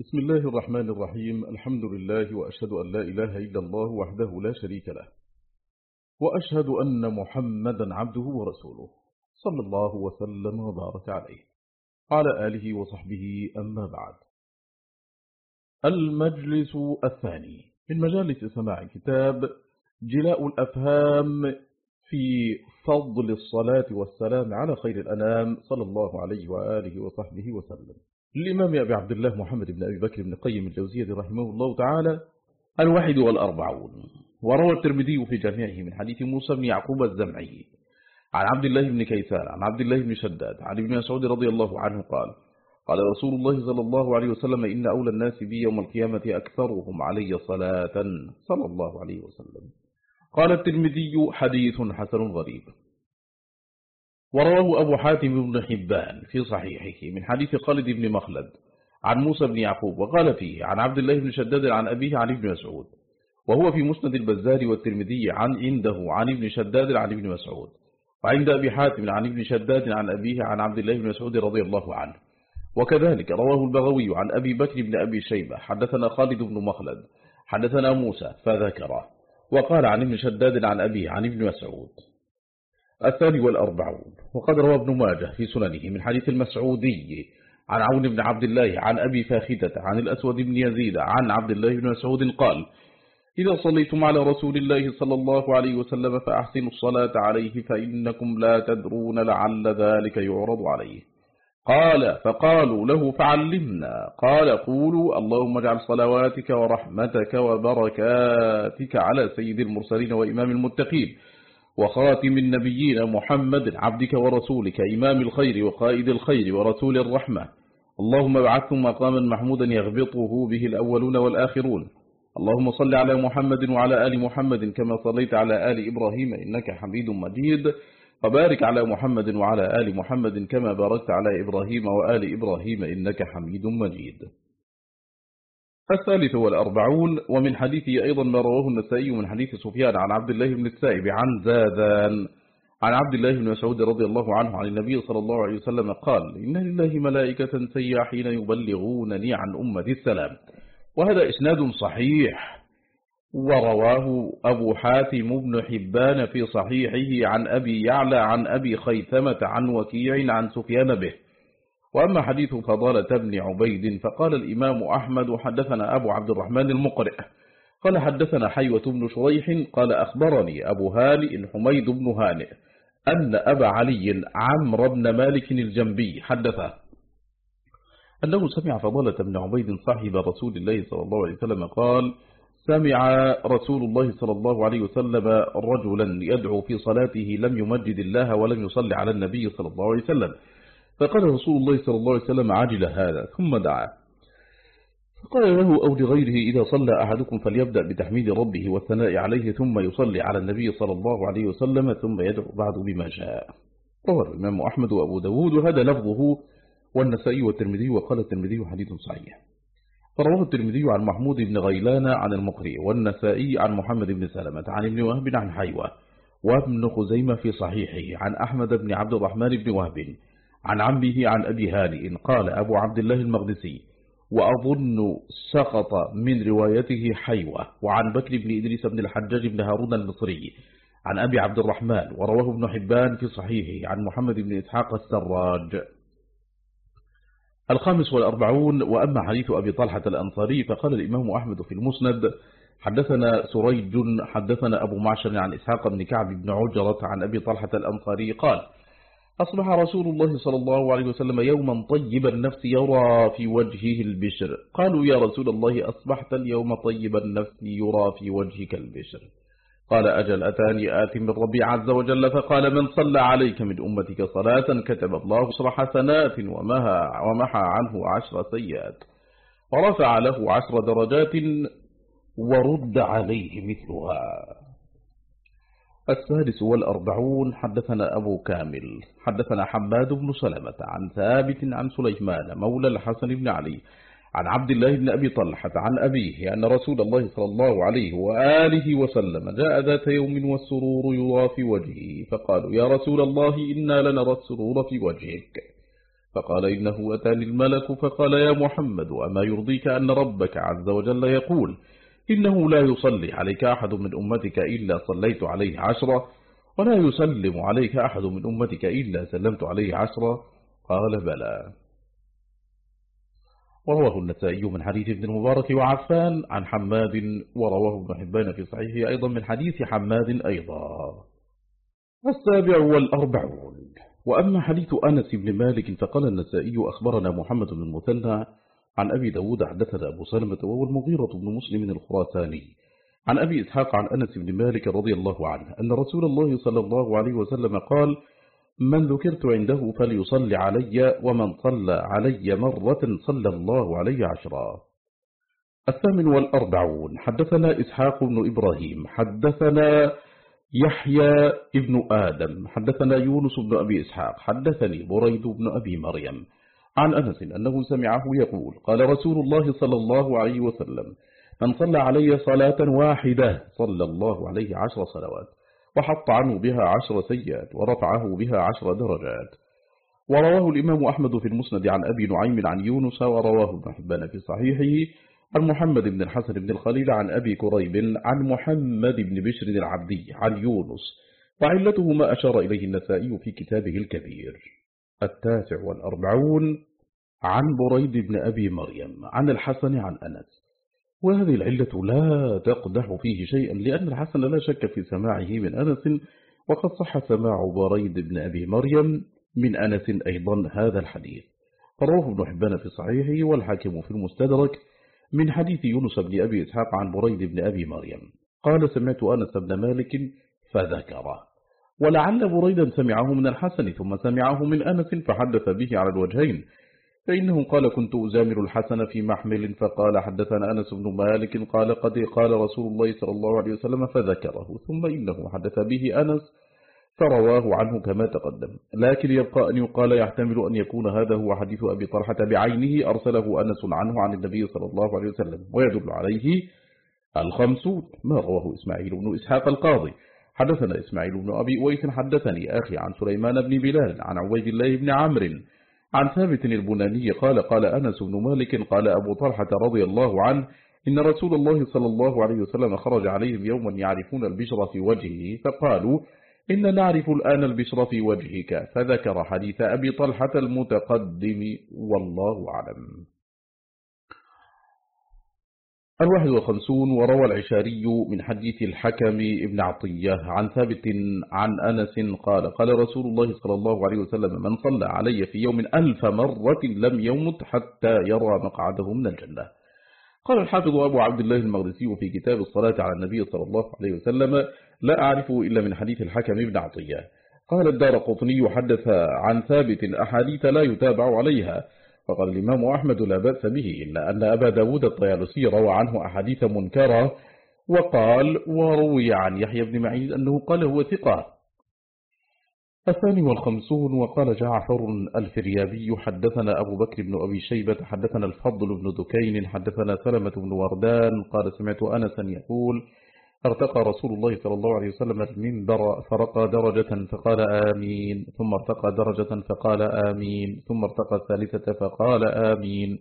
بسم الله الرحمن الرحيم. الحمد لله وأشهد أن لا إله إلا الله وحده لا شريك له. وأشهد أن محمدا عبده ورسوله. صلى الله وسلم وبارك عليه. على آله وصحبه أما بعد. المجلس الثاني من مجالس سماع كتاب جلاء الأفهام في فضل الصلاة والسلام على خير الأنام. صلى الله عليه وآله وصحبه وسلم. للإمام أبي عبد الله محمد بن أبي بكر بن قيم الجوزية رحمه الله تعالى الواحد والأربعون وروى الترمذي في جامعه من حديث موسى بن يعقوب الزمعي. عن عبد الله بن كيسان عن عبد الله بن شداد عن ابن مسعود رضي الله عنه قال قال رسول الله صلى الله عليه وسلم إن أولى الناس بي يوم القيامة أكثرهم علي صلاة. صلى الله عليه وسلم. قال الترمذي حديث حسن غريب. ورواه أبو حاتم بن حبان في صحيحه من حديث خالد بن مخلد عن موسى بن يعقوب وقال فيه عن عبد الله بن شداد عن أبيه عن ابن مسعود وهو في مسند البزار والترمذي عن عنده عن ابن شداد عن ابن مسعود وعند أبي حاتم عن ابن شداد عن أبيه عن عبد الله بن مسعود رضي الله عنه. وكذلك رواه البغوي عن أبي بكر بن أبي شيبة حدثنا خالد بن مخلد حدثنا موسى فذكره وقال عن ابن شداد عن أبيه عن ابن مسعود. الثاني والأربعون. وقد روى ابن ماجه في سننه من حديث المسعودي عن عون بن عبد الله عن أبي فاخدة عن الأسود بن يزيد عن عبد الله بن مسعود قال إذا صليتم على رسول الله صلى الله عليه وسلم فأحسنوا الصلاة عليه فإنكم لا تدرون لعل ذلك يعرض عليه. قال فقالوا له فعلمنا. قال قولوا اللهم اجعل صلواتك ورحمتك وبركاتك على سيد المرسلين وإمام المتقين. وخاتم النبيين محمد عبدك ورسولك إمام الخير وقائد الخير ورسول الرحمة. اللهم ابعثهم مقاما محمودا يغبطه به الأولون والآخرون. اللهم صل على محمد وعلى آل محمد كما صليت على آل إبراهيم إنك حميد مجيد. وبارك على محمد وعلى آل محمد كما باركت على إبراهيم وآل إبراهيم إنك حميد مجيد. الثالث والأربعون ومن حديثه أيضا ما رواه النسائي من حديث سفيان عن عبد الله بن السائب عن زادان عن عبد الله بن مسعود رضي الله عنه عن النبي صلى الله عليه وسلم قال إن لله ملائكة سياحين يبلغونني عن أمة السلام وهذا إسناد صحيح ورواه أبو حاتم بن حبان في صحيحه عن أبي يعلى عن أبي خيثمة عن وكيع عن سفيان به. وأما حديث فضالة بن عبيد فقال الإمام أحمد حدثنا أبو عبد الرحمن المقرئ قال حدثنا حيوة بن شريح قال أخبرني أبو هانئ حميد بن هانئ أن أبا علي عمرو بن مالك الجنبي حدثه. أنه سمع فضالة بن عبيد صاحب رسول الله صلى الله عليه وسلم قال سمع رسول الله صلى الله عليه وسلم رجلا يدعو في صلاته لم يمجد الله ولم يصلي على النبي صلى الله عليه وسلم. فقال رسول الله صلى الله عليه وسلم عجل هذا ثم دعا. فقال له أو لغيره إذا صلى أحدكم فليبدأ بتحميد ربه والثناء عليه ثم يصلي على النبي صلى الله عليه وسلم ثم يدعو بعد بما شاء. روى الإمام أحمد وأبو داود وهذا لفظه والنسائي والترمذي وقال الترمذي حديث صحيح. فرواه الترمذي عن محمود بن غيلان عن المقري والنسائي عن محمد بن سلمة عن ابن وهب عن حيوة وابن خزيمة في صحيحه عن أحمد بن عبد الرحمن بن وهب. عن عمه عن أبي هانئ. قال أبو عبد الله المقدسي وأظن سقط من روايته حيوة. وعن بكر بن إدريس بن الحجاج بن هارون المصري عن أبي عبد الرحمن ورواه ابن حبان في صحيحه عن محمد بن إسحاق السراج. الخامس والأربعون وأما حديث أبي طلحة الأنصاري فقال الإمام أحمد في المسند حدثنا سريج حدثنا أبو معشر عن إسحاق بن كعب بن عجرة عن أبي طلحة الأنصاري قال أصبح رسول الله صلى الله عليه وسلم يوما طيب النفس يرى في وجهه البشر. قالوا يا رسول الله أصبحت اليوم طيب النفس يرى في وجهك البشر. قال أجل أتاني آت من ربي عز وجل؟ فقال من صلى عليك من أمتك صلاة كتب الله عشر حسنات ومها ومحى عنه عشر سيئات. ورفع له عشر درجات ورد عليه مثلها. السادس والأربعون حدثنا أبو كامل حدثنا حماد بن سلمة عن ثابت عن سليمان مولى الحسن بن علي عن عبد الله بن أبي طلحة عن أبيه أن رسول الله صلى الله عليه وآله وسلم جاء ذات يوم والسرور يرى في وجهه فقالوا يا رسول الله إنا لنرى السرور في وجهك. فقال إنه أتاني الملك فقال يا محمد وأما يرضيك أن ربك عز وجل يقول إنه لا يصلي عليك أحد من أمتك إلا صليت عليه عشرة ولا يسلم عليك أحد من أمتك إلا سلمت عليه عشرة. قال بلى. ورواه النسائي من حديث ابن المبارك وعفان عن حماد ورواه ابن حبان في صحيحه أيضا من حديث حماد أيضا. السابع والأربعون. وأما حديث أنس بن مالك فقال النسائي أخبرنا محمد بن المثنى عن أبي داود حدثنا أبو سلمة وهو المغيرة بن مسلم الخراساني. عن أبي إسحاق عن أنس بن مالك رضي الله عنه أن رسول الله صلى الله عليه وسلم قال من ذكرت عنده فليصلي علي ومن صلى علي مرة صلى الله عليه عشرا. الثامن والأربعون. حدثنا إسحاق بن إبراهيم. حدثنا يحيى ابن آدم. حدثنا يونس بن أبي إسحاق. حدثني بريد بن أبي مريم. عن أنس أنه سمعه يقول قال رسول الله صلى الله عليه وسلم من صلى علي صلاة واحدة صلى الله عليه عشر صلوات وحط عنه بها عشر سيئات ورفعه بها عشر درجات. ورواه الإمام أحمد في المسند عن أبي نعيم عن يونس ورواه ابن حبان في صحيحه عن محمد بن الحسن بن الخليل عن أبي كريب عن محمد بن بشر العبدي عن يونس وعلته ما أشار إليه النسائي في كتابه الكبير. التاسع والأربعون عن بريد بن أبي مريم عن الحسن عن أنس. وهذه العلة لا تقدح فيه شيئا لأن الحسن لا شك في سماعه من أنس وقد صح سماع بريد بن أبي مريم من أنس أيضا هذا الحديث. رواه ابن حبان في صحيحه والحاكم في المستدرك من حديث يونس بن أبي إسحاق عن بريد بن أبي مريم. قال سمعت أنس بن مالك فذكره. ولعل بريدا سمعه من الحسن ثم سمعه من أنس فحدث به على الوجهين. فإنه قال كنت أزامر الحسن في محمل فقال حدثنا أنس بن مالك قال قد قال رسول الله صلى الله عليه وسلم فذكره ثم إنه حدث به أنس فرواه عنه كما تقدم. لكن يبقى أن يقال يحتمل أن يكون هذا هو حديث أبي طلحة بعينه أرسله أنس عنه عن النبي صلى الله عليه وسلم ويدل عليه الخمسون ما رواه إسماعيل بن إسحاق القاضي. حدثنا إسماعيل بن أبي ويس حدثني أخي عن سليمان بن بلال عن عويد الله بن عمرو عن ثابت البناني قال قال أنس بن مالك قال أبو طلحة رضي الله عنه إن رسول الله صلى الله عليه وسلم خرج عليهم يوما يعرفون البشر في وجهه فقالوا إن نعرف الآن البشر في وجهك فذكر حديث أبي طلحة المتقدم والله أعلم. الواحد وخمسون وروى العشاري من حديث الحكم ابن عطية عن ثابت عن أنس قال قال رسول الله صلى الله عليه وسلم من صلى علي في يوم ألف مرة لم يمت حتى يرى مقعده من الجنة. قال الحافظ أبو عبد الله المغرسي في كتاب الصلاة على النبي صلى الله عليه وسلم لا أعرفه إلا من حديث الحكم ابن عطية. قال الدار قطني حدث عن ثابت أحاديث لا يتابع عليها. فقال الإمام أحمد لا بأس به إلا أن أبا داود الطيالسي روى عنه أحاديث منكرة وقال وروي عن يحيى بن معين أنه قال هو ثقة. الثاني والخمسون وقال جعفر الفريابي حدثنا أبو بكر بن أبي شيبة حدثنا الفضل بن دكين حدثنا سلمة بن وردان قال سمعت أنسا يقول ارتقى رسول الله صلى الله عليه وسلم المنبر فرقى درجة فقال آمين ثم ارتقى درجة فقال آمين ثم ارتقى الثالثة فقال آمين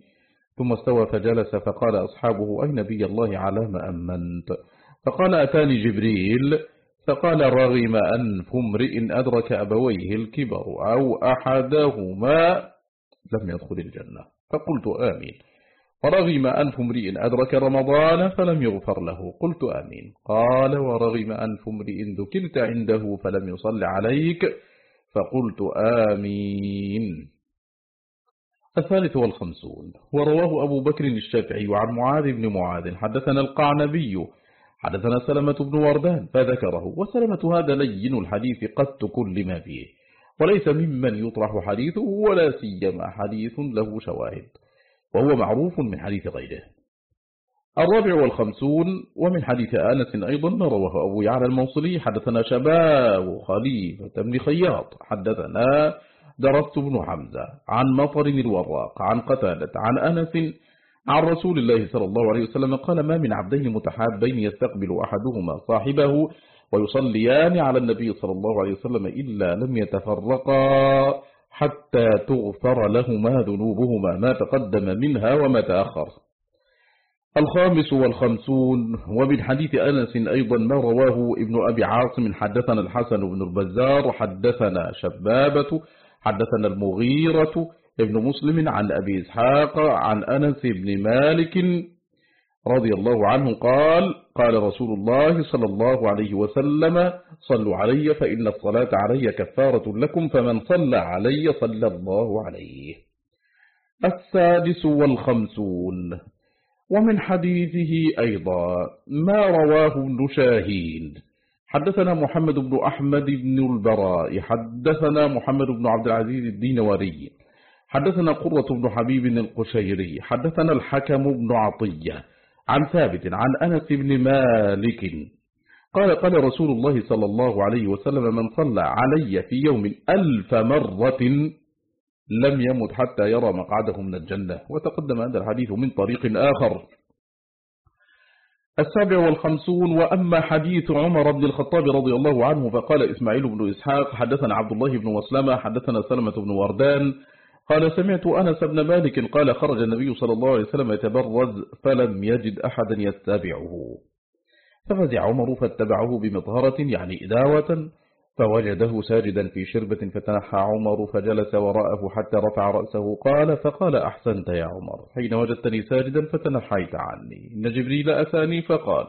ثم استوى فجلس فقال أصحابه أي نبي الله على ما أمنت؟ فقال أتاني جبريل فقال رغم أنف امرئ أدرك أبويه الكبر أو أحدهما لم يدخل الجنة فقلت آمين. ورغم أنف امرئ أدرك رمضان فلم يغفر له. قلت آمين. قال ورغم أنف امرئ ذكرت عنده فلم يصل عليك فقلت آمين. الثالث والخمسون. ورواه أبو بكر الشافعي عن معاذ بن معاذ. حدثنا القعنبي. حدثنا سلمة بن وردان فذكره. وسلمة هذا لين الحديث قد كل ما فيه. وليس ممن يطرح حديثه ولا سيما حديث له شواهد. وهو معروف من حديث غيره. الرابع والخمسون ومن حديث آنس أيضا رواه أبو يعلى الموصلي حدثنا شباب خليفة بن خياط حدثنا درست بن حمزة عن مطر الوراق عن قتالة عن أنس عن رسول الله صلى الله عليه وسلم قال ما من عبدين متحابين يستقبل أحدهما صاحبه ويصليان على النبي صلى الله عليه وسلم إلا لم يتفرقا حتى تغفر لهما ذنوبهما ما تقدم منها وما تأخر. الخامس والخمسون ومن حديث أنس أيضا ما رواه ابن أبي عاصم حدثنا الحسن بن البزار حدثنا شبابة حدثنا المغيرة ابن مسلم عن أبي إسحاق عن أنس بن مالك رضي الله عنه قال قال رسول الله صلى الله عليه وسلم صلوا علي فإن الصلاة علي كفارة لكم فمن صلى علي صلى الله عليه. السادس والخمسون. ومن حديثه أيضا ما رواه ابن شاهين. حدثنا محمد بن أحمد بن البراء حدثنا محمد بن عبد العزيز الدينوري حدثنا قرة بن حبيب القشيري. حدثنا الحكم بن عطية. عن ثابت عن أنس بن مالك. قال قال رسول الله صلى الله عليه وسلم من صلى علي في يوم ألف مرة لم يمت حتى يرى مقعده من الجنة. وتقدم هذا الحديث من طريق آخر. السابع والخمسون وأما حديث عمر بن الخطاب رضي الله عنه فقال إسماعيل بن إسحاق حدثنا عبد الله بن مسلمة حدثنا سلمة بن وردان قال سمعت أنس بن مالك قال خرج النبي صلى الله عليه وسلم يتبرز فلم يجد أحدا يتبعه. ففزع عمر فاتبعه بمطهرة يعني إداوة فوجده ساجدا في شربة فتنحى عمر فجلس وراءه حتى رفع رأسه قال فقال أحسنت يا عمر حين وجدتني ساجدا فتنحيت عني. إن جبريل أتاني فقال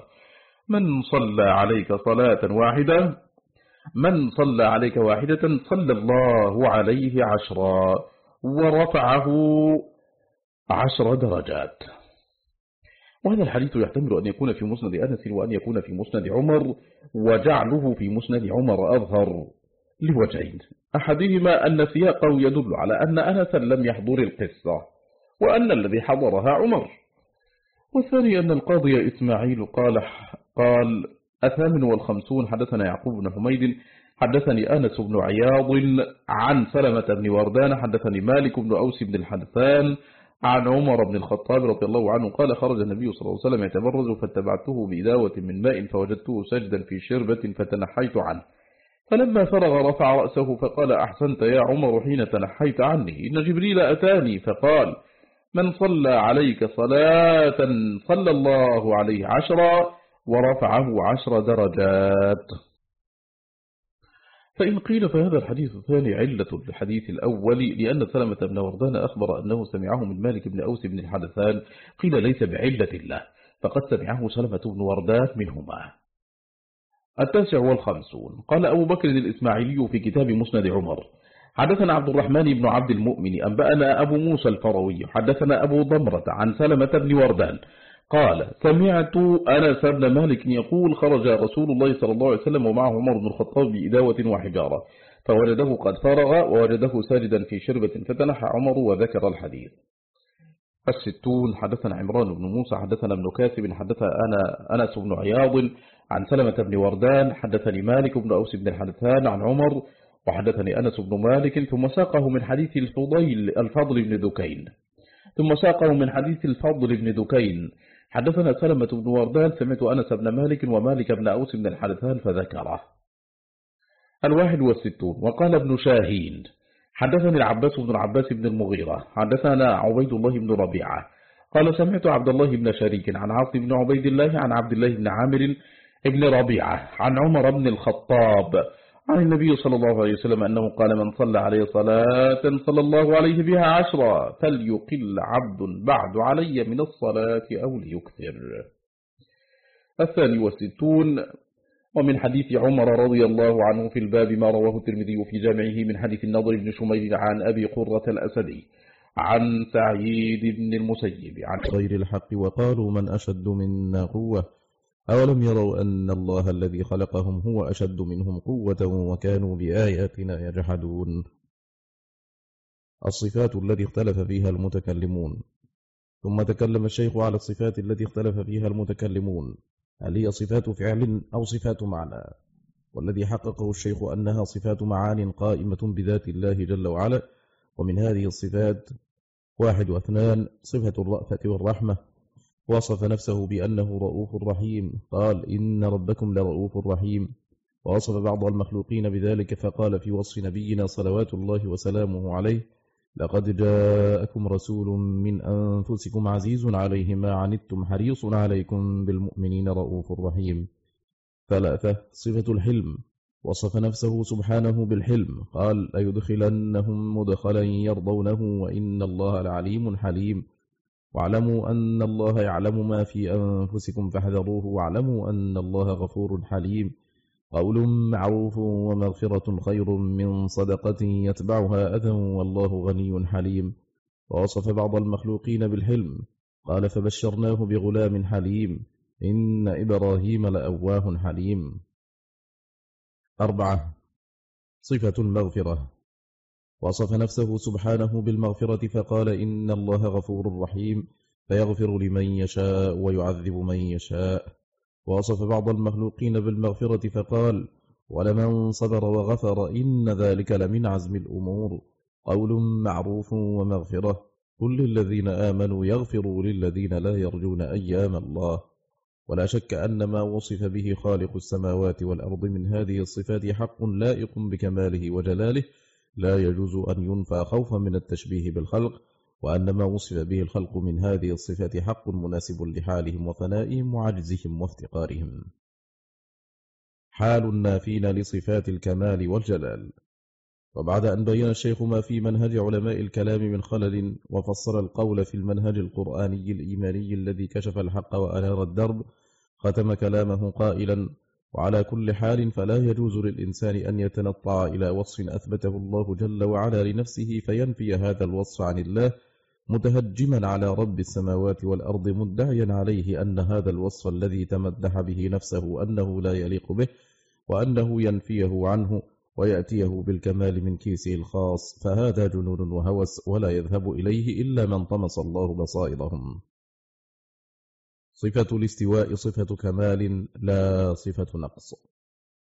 من صلى عليك صلاة واحدة؟ من صلى عليك واحدة صلى الله عليه عشرا. ورفعه عشر درجات. وهذا الحديث يحتمل أن يكون في مسند أنس وأن يكون في مسند عمر وجعله في مسند عمر أظهر لوجهين. أحدهما أن سياقه يدل على أن أنسا لم يحضر القصة وأن الذي حضرها عمر. والثاني أن القاضي إسماعيل قال قال الثامن والخمسون حدثنا يعقوب بن حميد حدثني أنس بن عياض عن سلمة بن وردان حدثني مالك بن أوس بن الحدثان عن عمر بن الخطاب رضي الله عنه قال خرج النبي صلى الله عليه وسلم يتبرز فاتبعته بإداوة من ماء فوجدته سجدا في شربة فتنحيت عنه. فلما فرغ رفع رأسه فقال أحسنت يا عمر حين تنحيت عني إن جبريل أتاني فقال من صلى عليك صلاة صلى الله عليه عشرا ورفعه عشر درجات. فإن قيل فهذا الحديث الثاني علة الحديث الأول لأن سلمة بن وردان أخبر أنه سمعه من مالك بن أوس بن الحدثان قيل ليس بعلة الله فقد سمعه سلمة بن وردان منهما. التاسع والخمسون قال أبو بكر الإسماعيلي في كتاب مسند عمر حدثنا عبد الرحمن بن عبد المؤمن أنبأنا أبو موسى الفروي حدثنا أبو ضمرة عن سلمة بن وردان قال سمعت أنس بن مالك يقول خرج رسول الله صلى الله عليه وسلم ومعه عمر بن الخطاب بإداوة وحجارة فوجده قد فرغ ووجده ساجدا في شربة فتنح عمر وذكر الحديث. الستون حدثنا عمران بن موسى حدثنا ابن كاتب حدث أنا أنس بن عياض عن سلمة بن وردان حدثني مالك بن أوس بن الحدثان عن عمر وحدثني أنس بن مالك ثم ساقه من حديث الفضيل الفضل بن دكين ثم ساقه من حديث الفضل بن دكين حدثنا سلمة بن وردان سمعت أنس بن مالك ومالك بن أوس بن الحدثان فذكره. الواحد والستون. وقال ابن شاهين حدثني العباس بن العباس بن المغيرة. حدثنا عبيد الله بن ربيعة. قال سمعت عبد الله بن شريك عن عاصم بن عبيد الله عن عبد الله بن عامر بن ربيعة عن عمر بن الخطاب عن النبي صلى الله عليه وسلم أنه قال من صلى عليه صلاة صلى الله عليه بها عشرا فليقل عبد بعد علي من الصلاة أو ليكثر. الثاني والستون ومن حديث عمر رضي الله عنه في الباب ما رواه الترمذي في جامعه من حديث النضر بن شمير عن أبي قرة الأسدي عن سعيد بن المسيب عن غير الحق وقالوا من أشد منا قوة. أولم يروا أن الله الذي خلقهم هو أشد منهم قوة وكانوا بآياتنا يجحدون؟ الصفات التي اختلف فيها المتكلمون. ثم تكلم الشيخ على الصفات التي اختلف فيها المتكلمون. هل هي صفات فعل أو صفات معنى؟ والذي حققه الشيخ أنها صفات معان قائمة بذات الله جل وعلا. ومن هذه الصفات واحد واثنان صفة الرأفة والرحمة. وصف نفسه بأنه رؤوف رحيم. قال إن ربكم لرؤوف رحيم. ووصف بعض المخلوقين بذلك فقال في وصف نبينا صلوات الله وسلامه عليه لقد جاءكم رسول من أنفسكم عزيز عليه ما عنتم حريص عليكم بالمؤمنين رؤوف رحيم. ثلاثة صفة الحلم. وصف نفسه سبحانه بالحلم. قال ليدخلنهم مدخلا يرضونه وإن الله لعليم حليم. واعلموا أن الله يعلم ما في أنفسكم فاحذروه واعلموا أن الله غفور حليم. قول معروف ومغفرة خير من صدقة يتبعها أذى والله غني حليم. ووصف بعض المخلوقين بالحلم. قال فبشرناه بغلام حليم. إن إبراهيم لأواه حليم. أربعة. صفة المغفرة وصف نفسه سبحانه بالمغفرة فقال إن الله غفور رحيم فيغفر لمن يشاء ويعذب من يشاء. وصف بعض المخلوقين بالمغفرة فقال ولمن صبر وغفر إن ذلك لمن عزم الأمور. قول معروف ومغفرة كل الذين آمنوا يغفروا للذين لا يرجون أيام الله. ولا شك أن ما وصف به خالق السماوات والأرض من هذه الصفات حق لائق بكماله وجلاله لا يجوز أن ينفى خوفا من التشبيه بالخلق وأن ما وصف به الخلق من هذه الصفات حق مناسب لحالهم وفنائهم وعجزهم وافتقارهم. حال النافين لصفات الكمال والجلال. وبعد أن بين الشيخ ما في منهج علماء الكلام من خلل وفصل القول في المنهج القرآني الإيماني الذي كشف الحق وأنار الدرب ختم كلامه قائلا وعلى كل حال فلا يجوز للإنسان أن يتنطع إلى وصف أثبته الله جل وعلا لنفسه فينفي هذا الوصف عن الله متهجما على رب السماوات والأرض مدعيا عليه أن هذا الوصف الذي تمدح به نفسه أنه لا يليق به وأنه ينفيه عنه ويأتيه بالكمال من كيسه الخاص فهذا جنون وهوس ولا يذهب إليه إلا من طمس الله بصائرهم. صفة الاستواء صفة كمال لا صفة نقص.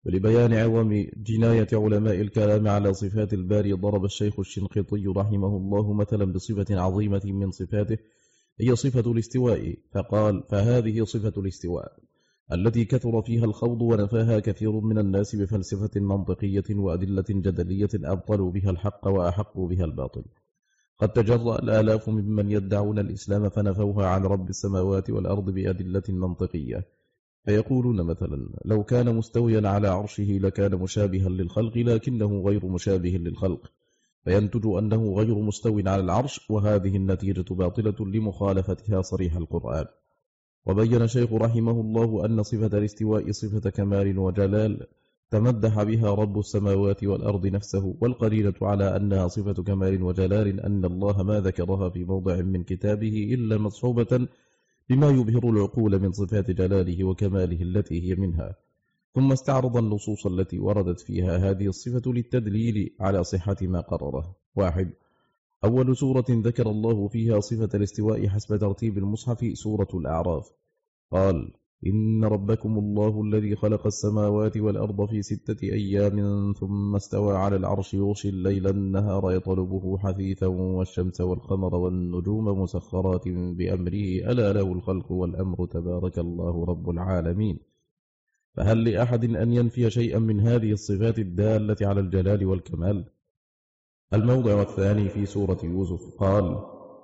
ولبيان عظم جناية علماء الكلام على صفات الباري ضرب الشيخ الشنقيطي رحمه الله مثلا بصفة عظيمة من صفاته هي صفة الاستواء. فقال فهذه صفة الاستواء التي كثر فيها الخوض ونفاها كثير من الناس بفلسفة منطقية وأدلة جدلية أبطلوا بها الحق وأحقوا بها الباطل. قد تجرأ الآلاف ممن يدعون الإسلام فنفوها عن رب السماوات والأرض بأدلة منطقية. فيقولون مثلا لو كان مستويا على عرشه لكان مشابها للخلق لكنه غير مشابه للخلق. فينتج أنه غير مستو على العرش وهذه النتيجة باطلة لمخالفتها صريح القرآن. وبين شيخ رحمه الله أن صفة الاستواء صفة كمال وجلال. تمدح بها رب السماوات والأرض نفسه والقرينة على أنها صفة كمال وجلال أن الله ما ذكرها في موضع من كتابه إلا مصحوبة بما يبهر العقول من صفات جلاله وكماله التي هي منها. ثم استعرض النصوص التي وردت فيها هذه الصفة للتدليل على صحة ما قرره. واحد. أول سورة ذكر الله فيها صفة الاستواء حسب ترتيب المصحف سورة الأعراف. قال إن ربكم الله الذي خلق السماوات والأرض في ستة أيام ثم استوى على العرش يغشي الليل النهار يطلبه حثيثا والشمس والقمر والنجوم مسخرات بأمره. ألا له الخلق والأمر تبارك الله رب العالمين. فهل لأحد أن ينفي شيئا من هذه الصفات الدالة على الجلال والكمال؟ الموضع الثاني في سورة يوسف قال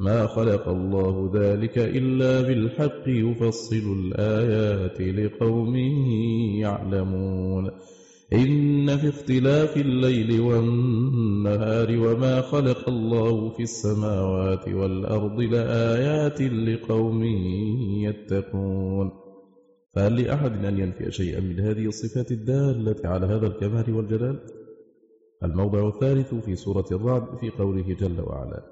ما خلق الله ذلك إلا بالحق يفصل الآيات لقوم يعلمون إن في اختلاف الليل والنهار وما خلق الله في السماوات والأرض لآيات لقوم يتقون فهل لأحد أن ينفي شيئا من هذه الصفات الدالة على هذا الكمال والجلال؟ الموضع الثالث في سورة الرعد في قوله جل وعلا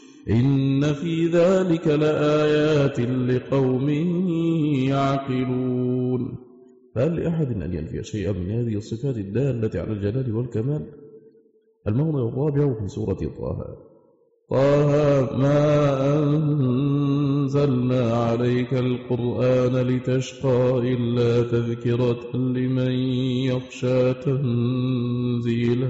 إن في ذلك لآيات لقوم يعقلون. فهل لأحد أن ينفي شيئا من هذه الصفات الدالة على الجلال والكمال؟ الموضع الرابع في سورة طه. طه ما أنزلنا عليك القرآن لتشقى إلا تذكرة لمن يخشى تنزيلا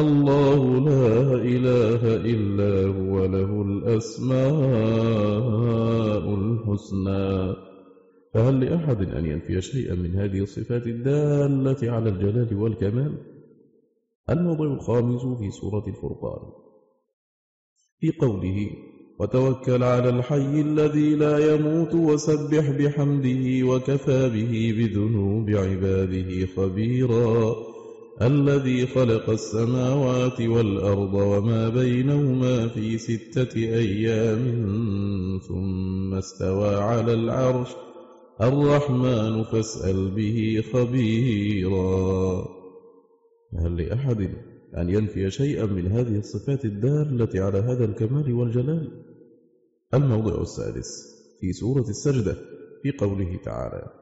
الله لا إله إلا هو له الأسماء الحسنى. فهل لأحد أن ينفي شيئا من هذه الصفات الدالة على الجلال والكمال؟ الموضع الخامس في سورة الفرقان. في قوله وتوكل على الحي الذي لا يموت وسبح بحمده وكفى به بذنوب عباده خبيرا. الذي خلق السماوات والأرض وما بينهما في ستة أيام ثم استوى على العرش. الرحمن فاسأل به خبيرا. هل لأحد أن ينفي شيئا من هذه الصفات الدالة على هذا الكمال والجلال؟ الموضع السادس في سورة السجدة في قوله تعالى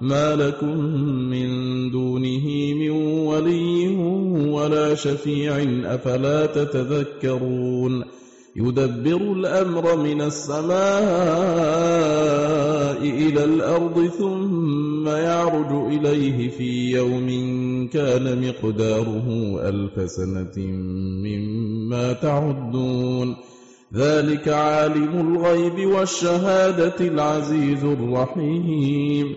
ما لكم من دونه من ولي ولا شفيع أفلا تتذكرون يدبر الأمر من السماء إلى الأرض ثم يعرج إليه في يوم كان مقداره ألف سنة مما تعدون ذلك عالم الغيب والشهادة العزيز الرحيم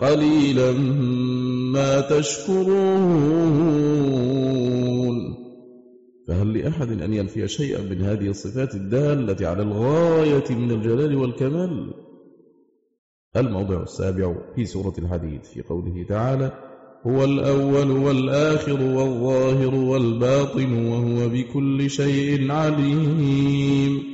قليلا ما تشكرون. فهل لأحد أن ينفي شيئا من هذه الصفات الدالة على الغاية من الجلال والكمال؟ الموضع السابع في سورة الحديد في قوله تعالى هو الأول والآخر والظاهر والباطن وهو بكل شيء عليم.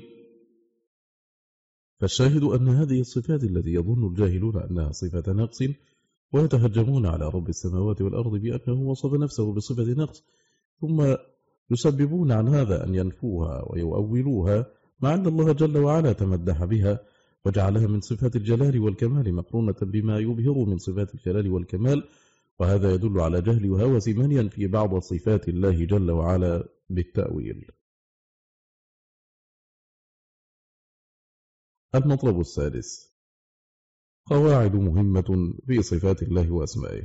فالشاهد أن هذه الصفات التي يظن الجاهلون أنها صفة نقص ويتهجمون على رب السماوات والأرض بأنه وصف نفسه بصفة نقص ثم يسببون عن هذا أن ينفوها ويؤولوها مع أن الله جل وعلا تمدح بها وجعلها من صفات الجلال والكمال مقرونة بما يظهر من صفات الجلال والكمال وهذا يدل على جهل وهوس من ينفي بعض صفات الله جل وعلا بالتأويل. المطلب السادس. قواعد مهمة في صفات الله وأسمائه.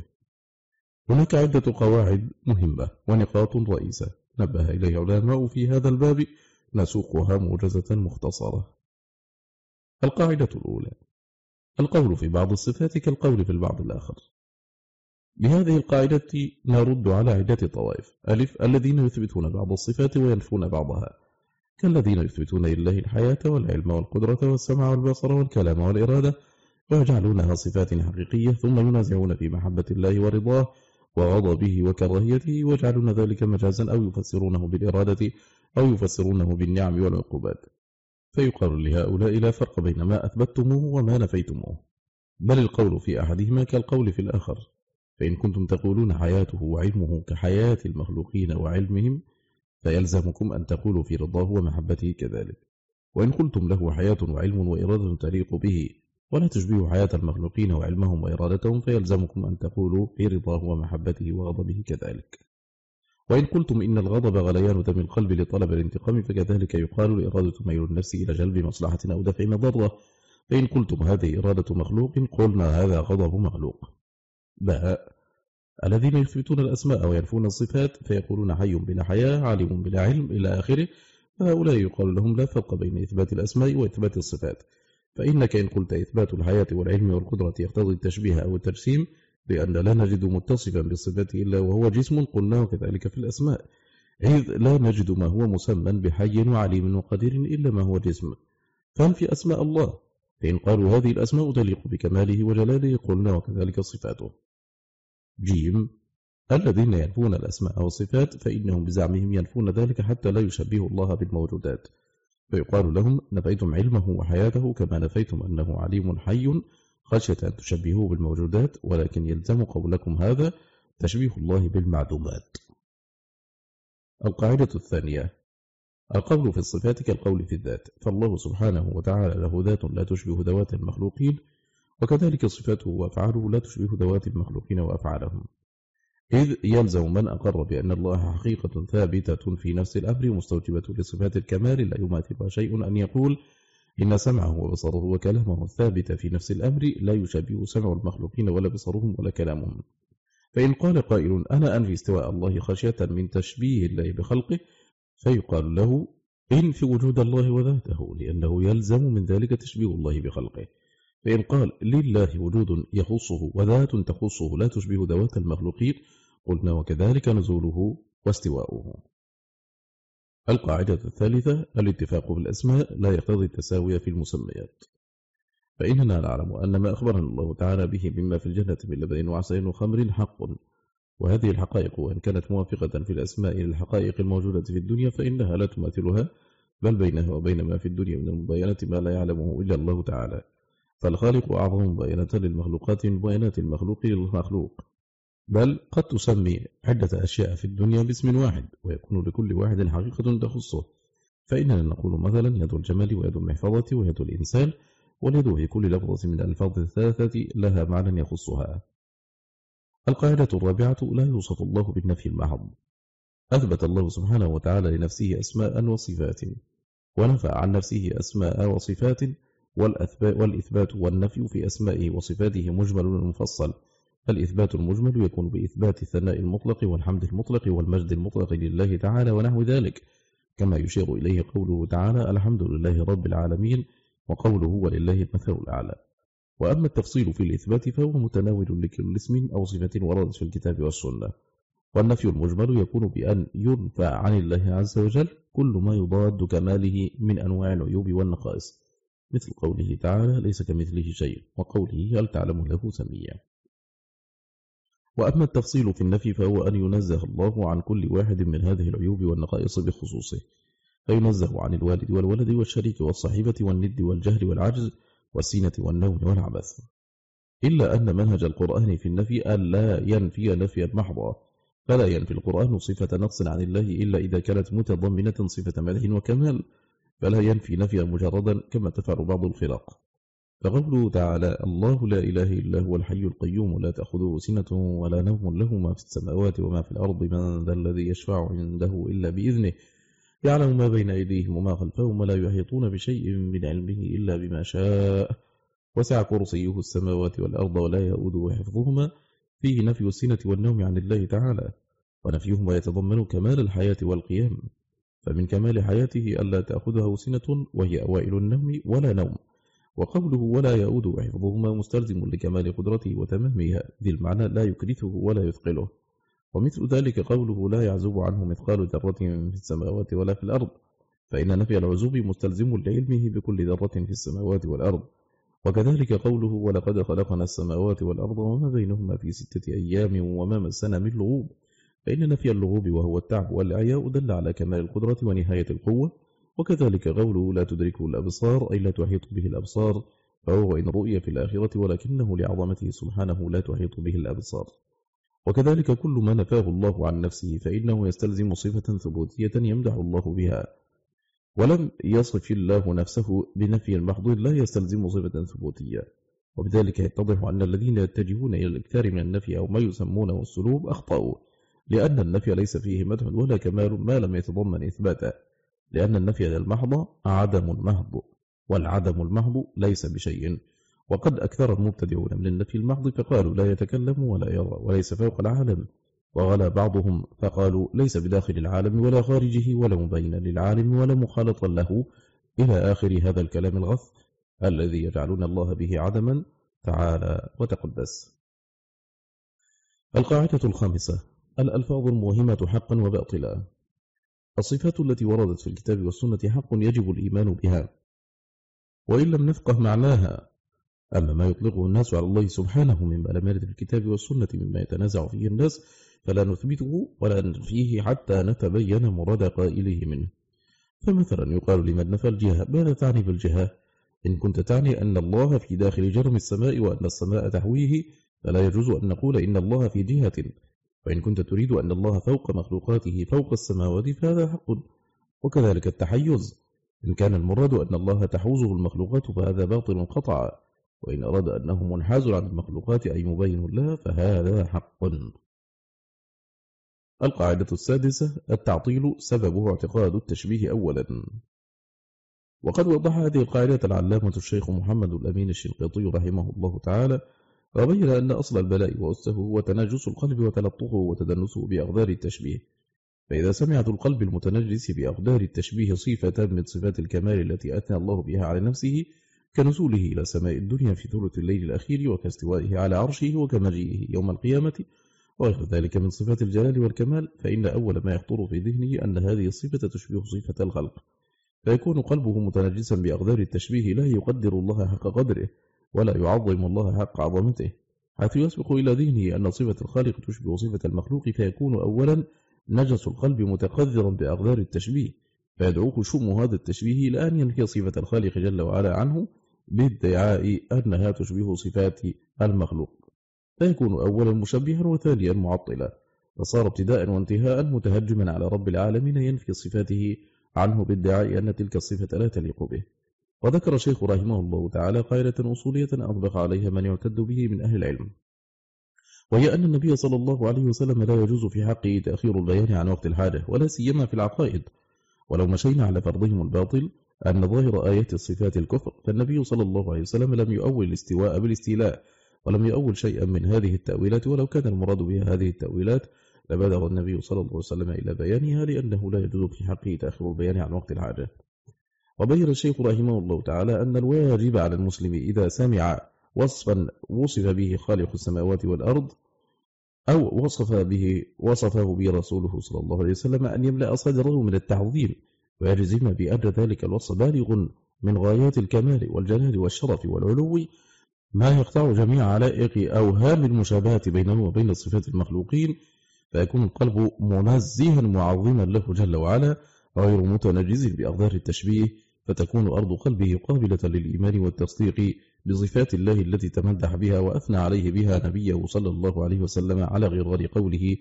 هناك عدة قواعد مهمة ونقاط رئيسة نبه إليها علماء في هذا الباب نسوقها موجزة مختصرة. القاعدة الأولى. القول في بعض الصفات كالقول في البعض الآخر. بهذه القاعدة نرد على عدة طوائف. ألف الذين يثبتون بعض الصفات وينفون بعضها. كالذين يثبتون لله الحياة والعلم والقدرة والسمع والبصر والكلام والإرادة ويجعلونها صفات حقيقية ثم ينازعون في محبة الله ورضاه وغضبه وكراهيته ويجعلون ذلك مجازا أو يفسرونه بالإرادة أو يفسرونه بالنعم والعقوبات. فيقال لهؤلاء لا فرق بين ما أثبتموه وما نفيتموه. بل القول في أحدهما كالقول في الآخر. فإن كنتم تقولون حياته وعلمه كحياة المخلوقين وعلمهم فيلزمكم أن تقولوا في رضاه ومحبته كذلك. وإن قلتم له حياة وعلم وإرادة تليق به ولا تشبه حياة المخلوقين وعلمهم وإرادتهم فيلزمكم أن تقولوا في رضاه ومحبته وغضبه كذلك. وإن قلتم إن الغضب غليان دم القلب لطلب الانتقام فكذلك يقال الإرادة ميل النفس إلى جلب مصلحة أو دفع مضرة. فإن قلتم هذه إرادة مخلوق قلنا هذا غضب مخلوق. باء الذين يثبتون الأسماء وينفون الصفات فيقولون حي بلا حياة عالم بلا علم إلى آخره. فهؤلاء يقال لهم لا فرق بين إثبات الأسماء وإثبات الصفات. فإنك إن قلت إثبات الحياة والعلم والقدرة يقتضي التشبيه أو التجسيم لأن لا نجد متصفا بالصفات إلا وهو جسم قلناه كذلك في الأسماء. إذ لا نجد ما هو مسمى بحي وعليم وقدير إلا ما هو جسم. فهم في أسماء الله. فإن قالوا هذه الأسماء تليق بكماله وجلاله قلنا وكذلك صفاته. جيم الذين ينفون الأسماء والصفات فإنهم بزعمهم ينفون ذلك حتى لا يشبهوا الله بالموجودات. فيقال لهم نفيتم علمه وحياته كما نفيتم أنه عليم حي خشية أن تشبهوه بالموجودات ولكن يلزم قولكم هذا تشبيه الله بالمعدومات القاعدة الثانية القول في الصفات كالقول في الذات فالله سبحانه وتعالى له ذات لا تشبه ذوات المخلوقين وكذلك صفاته وأفعاله لا تشبه ذوات المخلوقين وأفعالهم. إذ يلزم من أقر بأن الله حقيقة ثابتة في نفس الأمر مستوجبة لصفات الكمال لا يماثلها شيء أن يقول إن سمعه وبصره وكلامه الثابت في نفس الأمر لا يشابه سمع المخلوقين ولا بصرهم ولا كلامهم. فإن قال قائل أنا أنفي استواء الله خشية من تشبيه الله بخلقه فيقال له إن في وجود الله وذاته لأنه يلزم من ذلك تشبيه الله بخلقه. فإن قال لله وجود يخصه وذات تخصه لا تشبه ذوات المخلوقين قلنا وكذلك نزوله واستواؤه. القاعدة الثالثة الاتفاق في الأسماء لا يقتضي التساوي في المسميات. فإننا نعلم أن ما أخبرنا الله تعالى به مما في الجنة من لبن وعسل وخمر حق وهذه الحقائق وإن كانت موافقة في الأسماء للحقائق الموجودة في الدنيا فإنها لا تماثلها بل بينها وبين ما في الدنيا من المباينة ما لا يعلمه إلا الله تعالى. فالخالق أعظم مباينة للمخلوقات من مباينات المخلوق للمخلوق. بل قد تسمي عدة أشياء في الدنيا باسم واحد ويكون لكل واحد حقيقة تخصه. فإننا نقول مثلا يد الجمل ويد المحفظة ويد الإنسان واليد في كل لفظة من الألفاظ الثلاثة لها معنى يخصها. القاعدة الرابعة لا يوصف الله بالنفي المحض. أثبت الله سبحانه وتعالى لنفسه أسماء وصفات ونفى عن نفسه أسماء وصفات والإثبات والنفي في أسمائه وصفاته مجمل ومفصل فالإثبات المجمل يكون بإثبات الثناء المطلق والحمد المطلق والمجد المطلق لله تعالى ونحو ذلك. كما يشير إليه قوله تعالى الحمد لله رب العالمين وقوله ولله المثل الأعلى. وأما التفصيل في الإثبات فهو متناول لكل اسم أو صفة وردت في الكتاب والسنة. والنفي المجمل يكون بأن ينفى عن الله عز وجل كل ما يضاد كماله من أنواع العيوب والنقائص. مثل قوله تعالى ليس كمثله شيء وقوله هل تعلم له سميا. وأما التفصيل في النفي فهو أن ينزه الله عن كل واحد من هذه العيوب والنقائص بخصوصه. فينزه عن الوالد والولد والشريك والصحيبة والند والجهل والعجز والسينة والنوم والعبث. إلا أن منهج القرآن في النفي ألا ينفي نفيا محضا. فلا ينفي القرآن صفة نقص عن الله إلا إذا كانت متضمنة صفة مدح وكمال. فلا ينفي نفيا مجردا كما تفعل بعض الفرق فقوله تعالى الله لا إله إلا هو الحي القيوم لا تأخذه سنة ولا نوم له ما في السماوات وما في الأرض من ذا الذي يشفع عنده إلا بإذنه. يعلم ما بين أيديهم وما خلفهم ولا يحيطون بشيء من علمه إلا بما شاء. وسع كرسيه السماوات والأرض ولا يؤوده حفظهما. فيه نفي السنة والنوم عن الله تعالى. ونفيهما يتضمن كمال الحياة والقيام. فمن كمال حياته ألا تأخذه سنة وهي أوائل النوم ولا نوم وقوله ولا يؤود حفظهما مستلزم لكمال قدرته وتمامها ذي المعنى لا يكرثه ولا يثقله. ومثل ذلك قوله لا يعزب عنه مثقال ذرة في السماوات ولا في الأرض فإن نفي العزوب مستلزم لعلمه بكل ذرة في السماوات والأرض. وكذلك قوله ولقد خلقنا السماوات والأرض وما بينهما في ستة أيام وما مسنا من لغوب. فإن نفي اللغوب وهو التعب والعياء دل على كمال القدرة ونهاية القوة وكذلك قوله لا تدركه الأبصار أي لا تحيط به الأبصار فهو إن رؤية في الآخرة ولكنه لعظمته سبحانه لا تحيط به الأبصار. وكذلك كل ما نفاه الله عن نفسه فإنه يستلزم صفة ثبوتية يمدح الله بها. ولم يصف الله نفسه بنفي المحض لا يستلزم صفة ثبوتية. وبذلك يتضح أن الذين يتجهون إلى الإكثار من النفي أو ما يسمونه السلوب أخطأوا. لأن النفي ليس فيه مدح ولا كمال ما لم يتضمن إثباتا لأن النفي المحض عدم المحض والعدم المحض ليس بشيء. وقد أكثر المبتدعون من النفي المحض فقالوا لا يتكلم ولا يرى وليس فوق العالم. وغلا بعضهم فقالوا ليس بداخل العالم ولا خارجه ولا مبينا للعالم ولا مخالطا له. إلى آخر هذا الكلام الغث الذي يجعلون الله به عدما تعالى وتقدس. القاعدة الخامسة الألفاظ الموهمة حقا وباطلا. الصفات التي وردت في الكتاب والسنة حق يجب الإيمان بها. وإن لم نفقه معناها أما ما يطلقه الناس على الله سبحانه مما لم يرد في الكتاب والسنة مما يتنازع فيه الناس فلا نثبته ولا ننفيه حتى نتبين مراد قائله منه. فمثلا يقال لمن نفى الجهة ماذا تعني بالجهة؟ إن كنت تعني أن الله في داخل جرم السماء وأن السماء تحويه فلا يجوز أن نقول إن الله في جهة. وإن كنت تريد أن الله فوق مخلوقاته فوق السماوات فهذا حق وكذلك التحيز. إن كان المراد أن الله تحوزه المخلوقات فهذا باطل قطعا وإن أراد أنه منحاز عن المخلوقات أي مبين لها فهذا حق. القاعدة السادسة التعطيل سببه اعتقاد التشبيه أولا. وقد وضح هذه القاعدة العلامة الشيخ محمد الأمين الشنقيطي رحمه الله تعالى وبين أن أصل البلاء وأسه هو تناجس القلب وتلطخه وتدنسه بأغدار التشبيه. فإذا سمعت القلب المتنجس بأغدار التشبيه صفة من صفات الكمال التي أثنى الله بها على نفسه كنزوله إلى سماء الدنيا في ثلث الليل الأخير وكاستوائه على عرشه وكمجيئه يوم القيامة. وغير ذلك من صفات الجلال والكمال فإن أول ما يخطر في ذهنه أن هذه الصفة تشبه صفة الخلق. فيكون قلبه متنجسا بأغدار التشبيه لا يقدر الله حق قدره. ولا يعظم الله حق عظمته. حيث يسبق إلى ذهنه أن صفة الخالق تشبه صفة المخلوق فيكون أولا نجس القلب متقذرا بأغدار التشبيه فيدعوه شم هذا التشبيه إلى أن ينفي صفة الخالق جل وعلا عنه بادعاء أنها تشبه صفات المخلوق. فيكون أولا مشبها وثانيا معطلا. فصار ابتداء وانتهاء متهجما على رب العالمين ينفي صفاته عنه بادعاء أن تلك الصفة لا تليق به. وذكر الشيخ رحمه الله تعالى قائلة أصولية أطبق عليها من يعتد به من أهل العلم وهي أن النبي صلى الله عليه وسلم لا يجوز في حقه تأخير البيان عن وقت الحاجة ولا سيما في العقائد ولو مشينا على فرضهم الباطل أن ظاهر آيات الصفات الكفر فالنبي صلى الله عليه وسلم لم يؤول الاستواء بالاستيلاء ولم يؤول شيئا من هذه التأويلات ولو كان المراد بها هذه التأويلات لبادر النبي صلى الله عليه وسلم إلى بيانها لأنه لا يجوز في حقه تأخير البيان عن وقت الحاجة. وبين الشيخ رحمه الله تعالى أن الواجب على المسلم إذا سمع وصفا وصف به خالق السماوات والأرض أو وصف به وصفه به رسوله صلى الله عليه وسلم أن يملأ صدره من التعظيم ويجزم بأن ذلك الوصف بالغ من غايات الكمال والجلال والشرف والعلو ما يقطع جميع علائق أوهام المشابهة بينه وبين صفات المخلوقين فيكون القلب منزها معظما له جل وعلا غير متنجز بأقدار التشبيه فتكون أرض قلبه قابلة للإيمان والتصديق بصفات الله التي تمدح بها وأثنى عليه بها نبيه صلى الله عليه وسلم على غرار قوله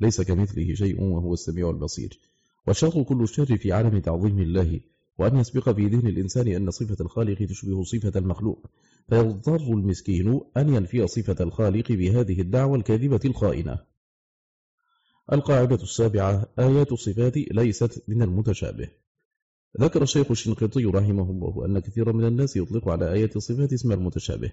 ليس كمثله شيء وهو السميع البصير. والشر كل الشر في عالم تعظيم الله وأن يسبق في ذهن الإنسان أن صفة الخالق تشبه صفة المخلوق. فيضطر المسكين أن ينفي صفة الخالق بهذه الدعوة الكاذبة الخائنة. القاعدة السابعة آيات الصفات ليست من المتشابه. ذكر الشيخ الشنقيطي رحمه الله أن كثيرا من الناس يطلق على آيات الصفات اسم المتشابه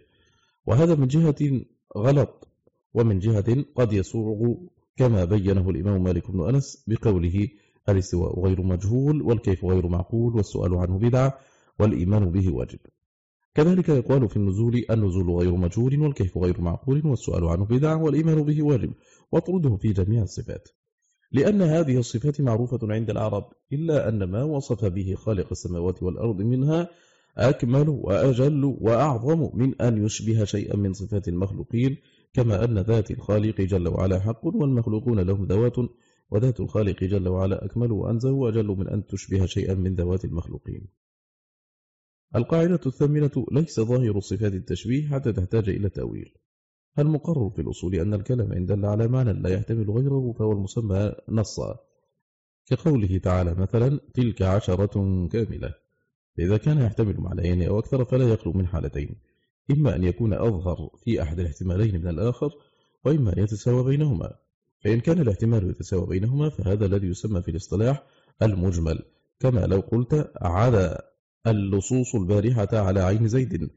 وهذا من جهة غلط ومن جهة قد يسوغ كما بينه الإمام مالك بن أنس بقوله الاستواء غير مجهول والكيف غير معقول والسؤال عنه بدعة والإيمان به واجب كذلك يقال في النزول النزول غير مجهول والكيف غير معقول والسؤال عنه بدعة والإيمان به واجب واطرده في جميع الصفات. لأن هذه الصفات معروفة عند العرب إلا أن ما وصف به خالق السماوات والأرض منها أكمل وأجل وأعظم من أن يشبه شيئا من صفات المخلوقين كما أن ذات الخالق جل وعلا حق والمخلوقون لهم ذوات وذات الخالق جل وعلا أكمل وأنزه وأجل من أن تشبه شيئا من ذوات المخلوقين. القاعدة الثامنة ليس ظاهر صفات التشبيه حتى تحتاج إلى تأويل. المقرر في الأصول أن الكلام إن دل على معنى لا يحتمل غيره فهو المسمى نصا كقوله تعالى مثلا تلك عشرة كاملة. إذا كان يحتمل معنيين أو أكثر فلا يخلو من حالتين. إما أن يكون أظهر في أحد الاحتمالين من الآخر وإما أن يتساوى بينهما. فإن كان الاحتمال يتساوى بينهما فهذا الذي يسمى في الاصطلاح المجمل. كما لو قلت على اللصوص البارحة على عين زيد.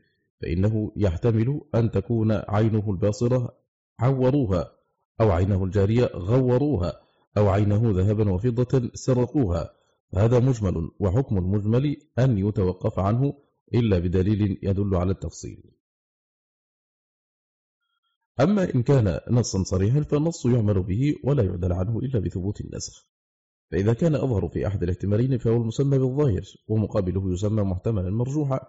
فإنه يحتمل أن تكون عينه الباصرة عوروها أو عينه الجارية غوروها أو عينه ذهبا وفضة سرقوها. هذا مجمل وحكم المجمل أن يتوقف عنه إلا بدليل يدل على التفصيل. أما إن كان نصا صريحا فالنص يعمل به ولا يعدل عنه إلا بثبوت النسخ. فإذا كان أظهر في أحد الاحتمالين فهو المسمى بالظاهر ومقابله يسمى محتملا مرجوحا.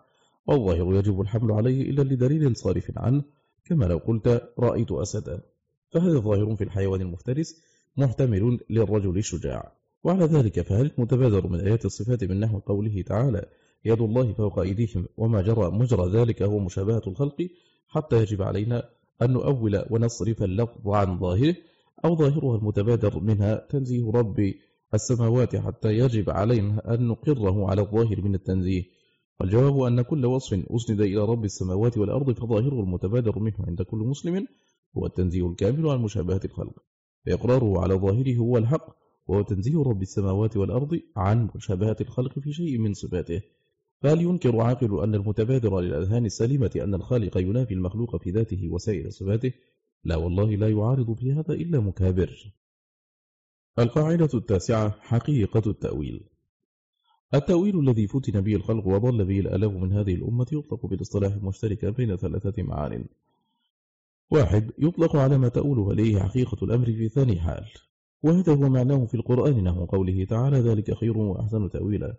والظاهر يجب الحمل عليه إلا لدليل صارف عنه كما لو قلت رأيت أسدا. فهذا ظاهر في الحيوان المفترس محتمل للرجل الشجاع. وعلى ذلك فهل المتبادر من آيات الصفات من نحو قوله تعالى يد الله فوق أيديهم وما جرى مجرى ذلك هو مشابهة الخلق حتى يجب علينا أن نؤول ونصرف اللفظ عن ظاهره أو ظاهرها المتبادر منها تنزيه رب السماوات حتى يجب علينا أن نقره على الظاهر من التنزيه. والجواب أن كل وصف أسند إلى رب السماوات والأرض فظاهره المتبادر منه عند كل مسلم هو التنزيه الكامل عن مشابهة الخلق. فإقراره على ظاهره هو الحق وهو تنزيه رب السماوات والأرض عن مشابهة الخلق في شيء من صفاته. فهل ينكر عاقل أن المتبادر للأذهان السليمة أن الخالق ينافي المخلوق في ذاته وسائر صفاته؟ لا والله لا يعارض في هذا إلا مكابر. القاعدة التاسعة حقيقة التأويل. التأويل الذي فتن به الخلق وضل به الألاف من هذه الأمة يطلق بالاصطلاح المشترك بين ثلاثة معان. واحد يطلق على ما تأوله إليه حقيقة الأمر في ثاني حال. وهذا هو معناه في القرآن نحو قوله تعالى ذلك خير وأحسن تأويلا.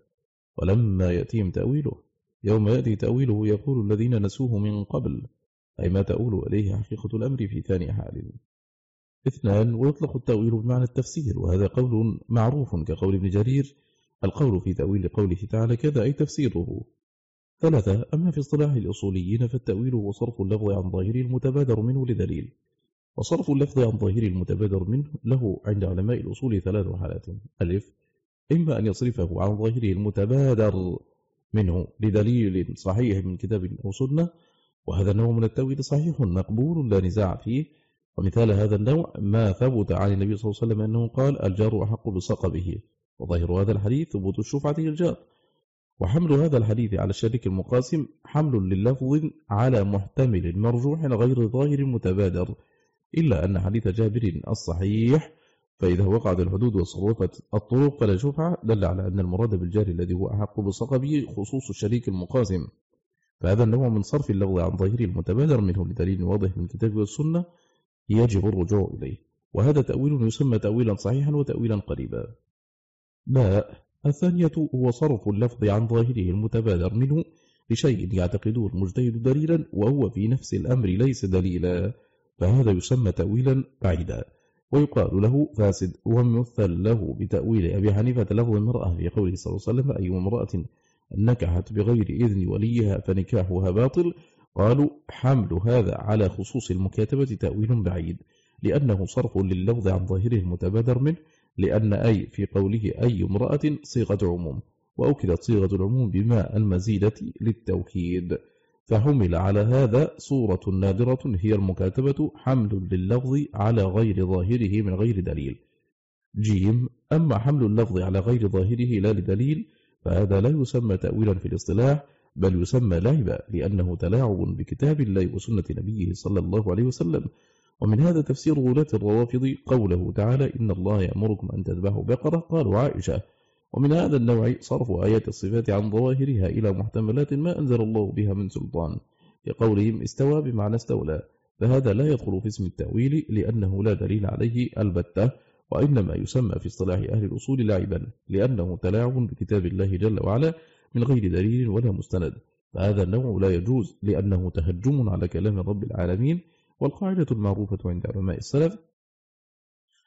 ولما يأتيهم تأويله يوم يأتي تأويله يقول الذين نسوه من قبل أي ما تأول إليه حقيقة الأمر في ثاني حال. اثنان ويطلق التأويل بمعنى التفسير وهذا قول معروف كقول ابن جرير القول في تأويل قوله تعالى كذا أي تفسيره. ثلاثة أما في اصطلاح الأصوليين فالتأويل هو صرف اللفظ عن ظاهره المتبادر منه لدليل. وصرف اللفظ عن ظاهره المتبادر منه له عند علماء الأصول ثلاث حالات. ألف إما أن يصرفه عن ظاهره المتبادر منه لدليل صحيح من كتاب أو سنة وهذا النوع من التأويل صحيح مقبول لا نزاع فيه. ومثال هذا النوع ما ثبت عن النبي صلى الله عليه وسلم أنه قال الجار أحق بصقبه وظاهر هذا الحديث ثبوت الشفعة للجار وحمل هذا الحديث على الشريك المقاسم حمل لللفظ على محتمل مرجوح غير ظاهر متبادر إلا أن حديث جابر الصحيح فإذا وقعت الحدود وصرفت الطرق فلا شفعة دل على أن المراد بالجار الذي هو أحق بصقبه خصوص الشريك المقاسم. فهذا النوع من صرف اللفظ عن ظاهره المتبادر منه لدليل واضح من الكتاب والسنة يجب الرجوع إليه. وهذا تأويل يسمى تأويلا صحيحا وتأويلا قريبا. باء. الثانية هو صرف اللفظ عن ظاهره المتبادر منه لشيء يعتقده المجتهد دليلا وهو في نفس الأمر ليس دليلا فهذا يسمى تأويلا بعيدا. ويقال له فاسد ومثل له بتأويل أبي حنيفة لفظ المرأة في قوله صلى الله عليه وسلم أي امرأة نكحت بغير إذن وليها فنكاحها باطل؟ قالوا حمل هذا على خصوص المكاتبة تأويل بعيد لأنه صرف لللفظ عن ظاهره المتبادر منه لأن أي في قوله أي امرأة صيغة عموم وأكدت صيغة العموم بما المزيدة للتوكيد. فحمل على هذا صورة نادرة هي المكاتبة حمل لللفظ على غير ظاهره من غير دليل. جيم أما حمل اللفظ على غير ظاهره لا لدليل فهذا لا يسمى تأويلا في الاصطلاح بل يسمى لعبا لأنه تلاعب بكتاب الله وسنة نبيه صلى الله عليه وسلم. ومن هذا تفسير غلاة الروافض قوله تعالى إن الله يأمركم أن تذبحوا بقرة قالوا عائشة. ومن هذا النوع صرف آيات الصفات عن ظواهرها إلى محتملات ما أنزل الله بها من سلطان. كقولهم استوى بمعنى استولى فهذا لا يدخل في اسم التأويل لأنه لا دليل عليه البتة وإنما يسمى في اصطلاح أهل الأصول لعبا لأنه تلاعب بكتاب الله جل وعلا من غير دليل ولا مستند. فهذا النوع لا يجوز لأنه تهجم على كلام رب العالمين والقاعدة المعروفة عند علماء السلف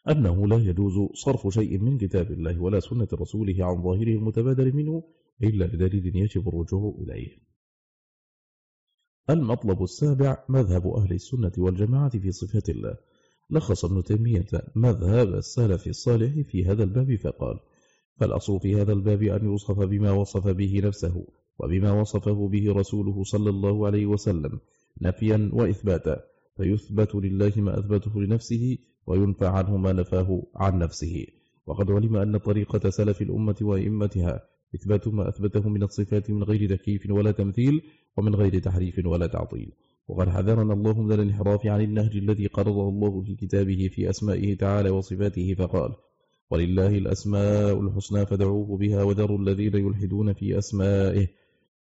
أنه لا يجوز صرف شيء من كتاب الله ولا سنة رسوله عن ظاهره المتبادر منه إلا لدليل يجب الرجوع إليه. المطلب السابع مذهب أهل السنة والجماعة في صفات الله. لخص ابن تيمية مذهب السلف الصالح في هذا الباب فقال فالأصل في هذا الباب أن يوصف بما وصف به نفسه وبما وصفه به رسوله صلى الله عليه وسلم نفيا وإثباتا فيثبت لله ما أثبته لنفسه وينفع عنه ما نفاه عن نفسه. وقد علم أن طريقة سلف الأمة وإمتها إثبات ما أثبته من الصفات من غير تكييف ولا تمثيل ومن غير تحريف ولا تعطيل. وقد حذرنا الله من الانحراف عن النهج الذي قرضه الله في كتابه في أسمائه تعالى وصفاته فقال ولله الأسماء الحسنى فدعوه بها وذروا الذين يلحدون في أسمائه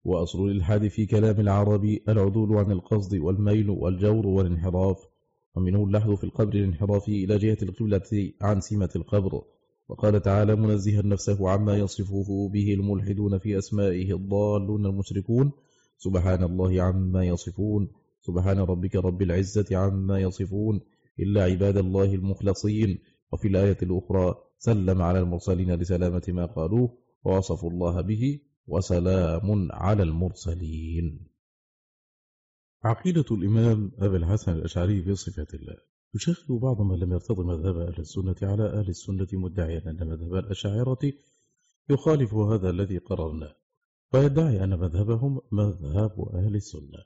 وأصل الإلحاد في كلام العربي العدول عن القصد والميل والجور والانحراف ومنه اللحظ في القبر الانحراف إلى جهة القبلة عن سمة القبر. وقال تعالى منزها نفسه عما يصفه به الملحدون في أسمائه الضالون المشركون. سبحان الله عما يصفون. سبحان ربك رب العزة عما يصفون. إلا عباد الله المخلصين. وفي الآية الأخرى سلم على المرسلين لسلامة ما قالوه. ووصفوا الله به وسلام على المرسلين. عقيدة الإمام أبي الحسن الأشعري في صفات الله. يشاهد بعض من لم يرتضي مذهب أهل السنة على أهل السنة مدعيا أن مذهب الأشاعرة يخالف هذا الذي قررناه ويدعي أن مذهبهم مذهب أهل السنة.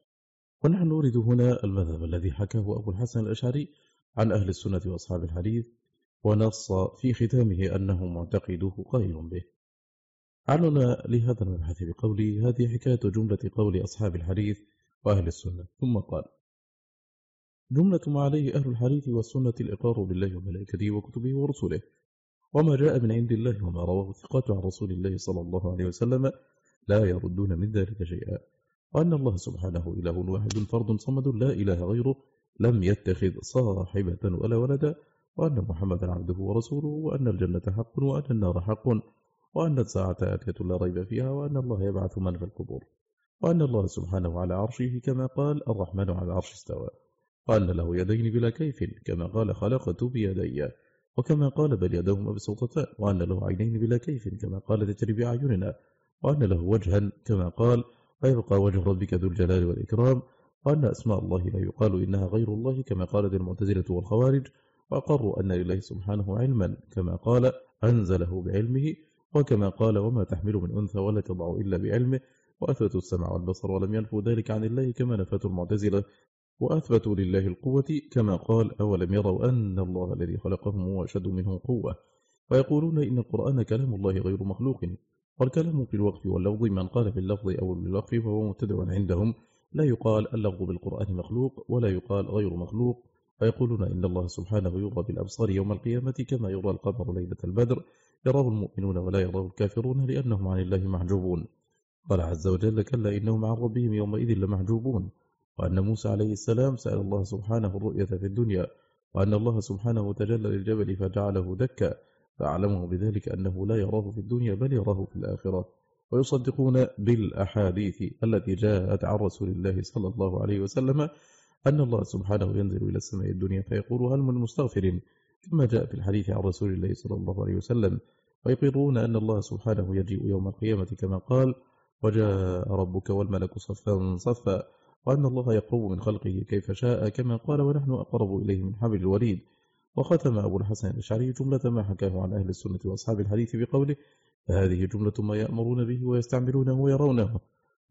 ونحن نريد هنا المذهب الذي حكاه أبو الحسن الأشعري عن أهل السنة وأصحاب الحديث ونص في ختامه أنه معتقده قائل به. علنا لهذا المبحث بقوله هذه حكاية جملة قول أصحاب الحديث وأهل السنة. ثم قال جملة ما عليه أهل الحديث والسنة الإقرار بالله وملائكته وكتبه ورسله. وما جاء من عند الله وما رواه الثقات عن رسول الله صلى الله عليه وسلم لا يردون من ذلك شيئا. وأن الله سبحانه إله واحد فرد صمد لا إله غيره لم يتخذ صاحبة ولا ولدا. وأن محمدا عبده ورسوله وأن الجنة حق وأن النار حق. وأن الساعة آتية لا ريب فيها وأن الله يبعث من في القبور وأن الله سبحانه على عرشه كما قال الرحمن على العرش استوى وأن له يدين بلا كيف كما قال خلقت بيدي وكما قال بل يداه مبسوطتان وأن له عينين بلا كيف كما قال تجري بأعيننا وأن له وجها كما قال ويبقى وجه ربك ذو الجلال والإكرام وأن أسماء الله لا يقال إنها غير الله كما قالت المعتزلة والخوارج وأقروا أن لله سبحانه علما كما قال أنزله بعلمه وكما قال وما تحمل من أنثى ولا تضع إلا بعلمه وأثبتوا السمع والبصر ولم ينفوا ذلك عن الله كما نفته المعتزلة وأثبتوا لله القوة كما قال أولم يروا أن الله الذي خلقهم هو أشد منهم قوة. ويقولون إن القرآن كلام الله غير مخلوق والكلام في الوقف واللفظ من قال باللفظ أو بالوقف فهو مبتدع عندهم. لا يقال اللفظ بالقرآن مخلوق ولا يقال غير مخلوق. فيقولون إن الله سبحانه يرى بالأبصار يوم القيامة كما يرى القمر ليلة البدر. يراه المؤمنون ولا يراه الكافرون لأنهم عن الله محجوبون. قال عز وجل كلا إنهم عن ربهم يومئذ لمحجوبون. وأن موسى عليه السلام سأل الله سبحانه الرؤية في الدنيا وأن الله سبحانه تجلى للجبل فجعله دكا فأعلمه بذلك أنه لا يراه في الدنيا بل يراه في الآخرة. ويصدقون بالأحاديث التي جاءت عن رسول الله صلى الله عليه وسلم أن الله سبحانه ينزل إلى السماء الدنيا فيقول هل من مستغفر؟ كما جاء في الحديث عن رسول الله صلى الله عليه وسلم ويقرون أن الله سبحانه يجيء يوم القيامة كما قال وجاء ربك والملك صفا صفا وأن الله يقرب من خلقه كيف شاء كما قال ونحن أقرب إليه من حبل الوريد وختم أبو الحسن الأشعري جملة ما حكاه عن أهل السنة وأصحاب الحديث بقوله فهذه جملة ما يأمرون به ويستعملونه ويرونه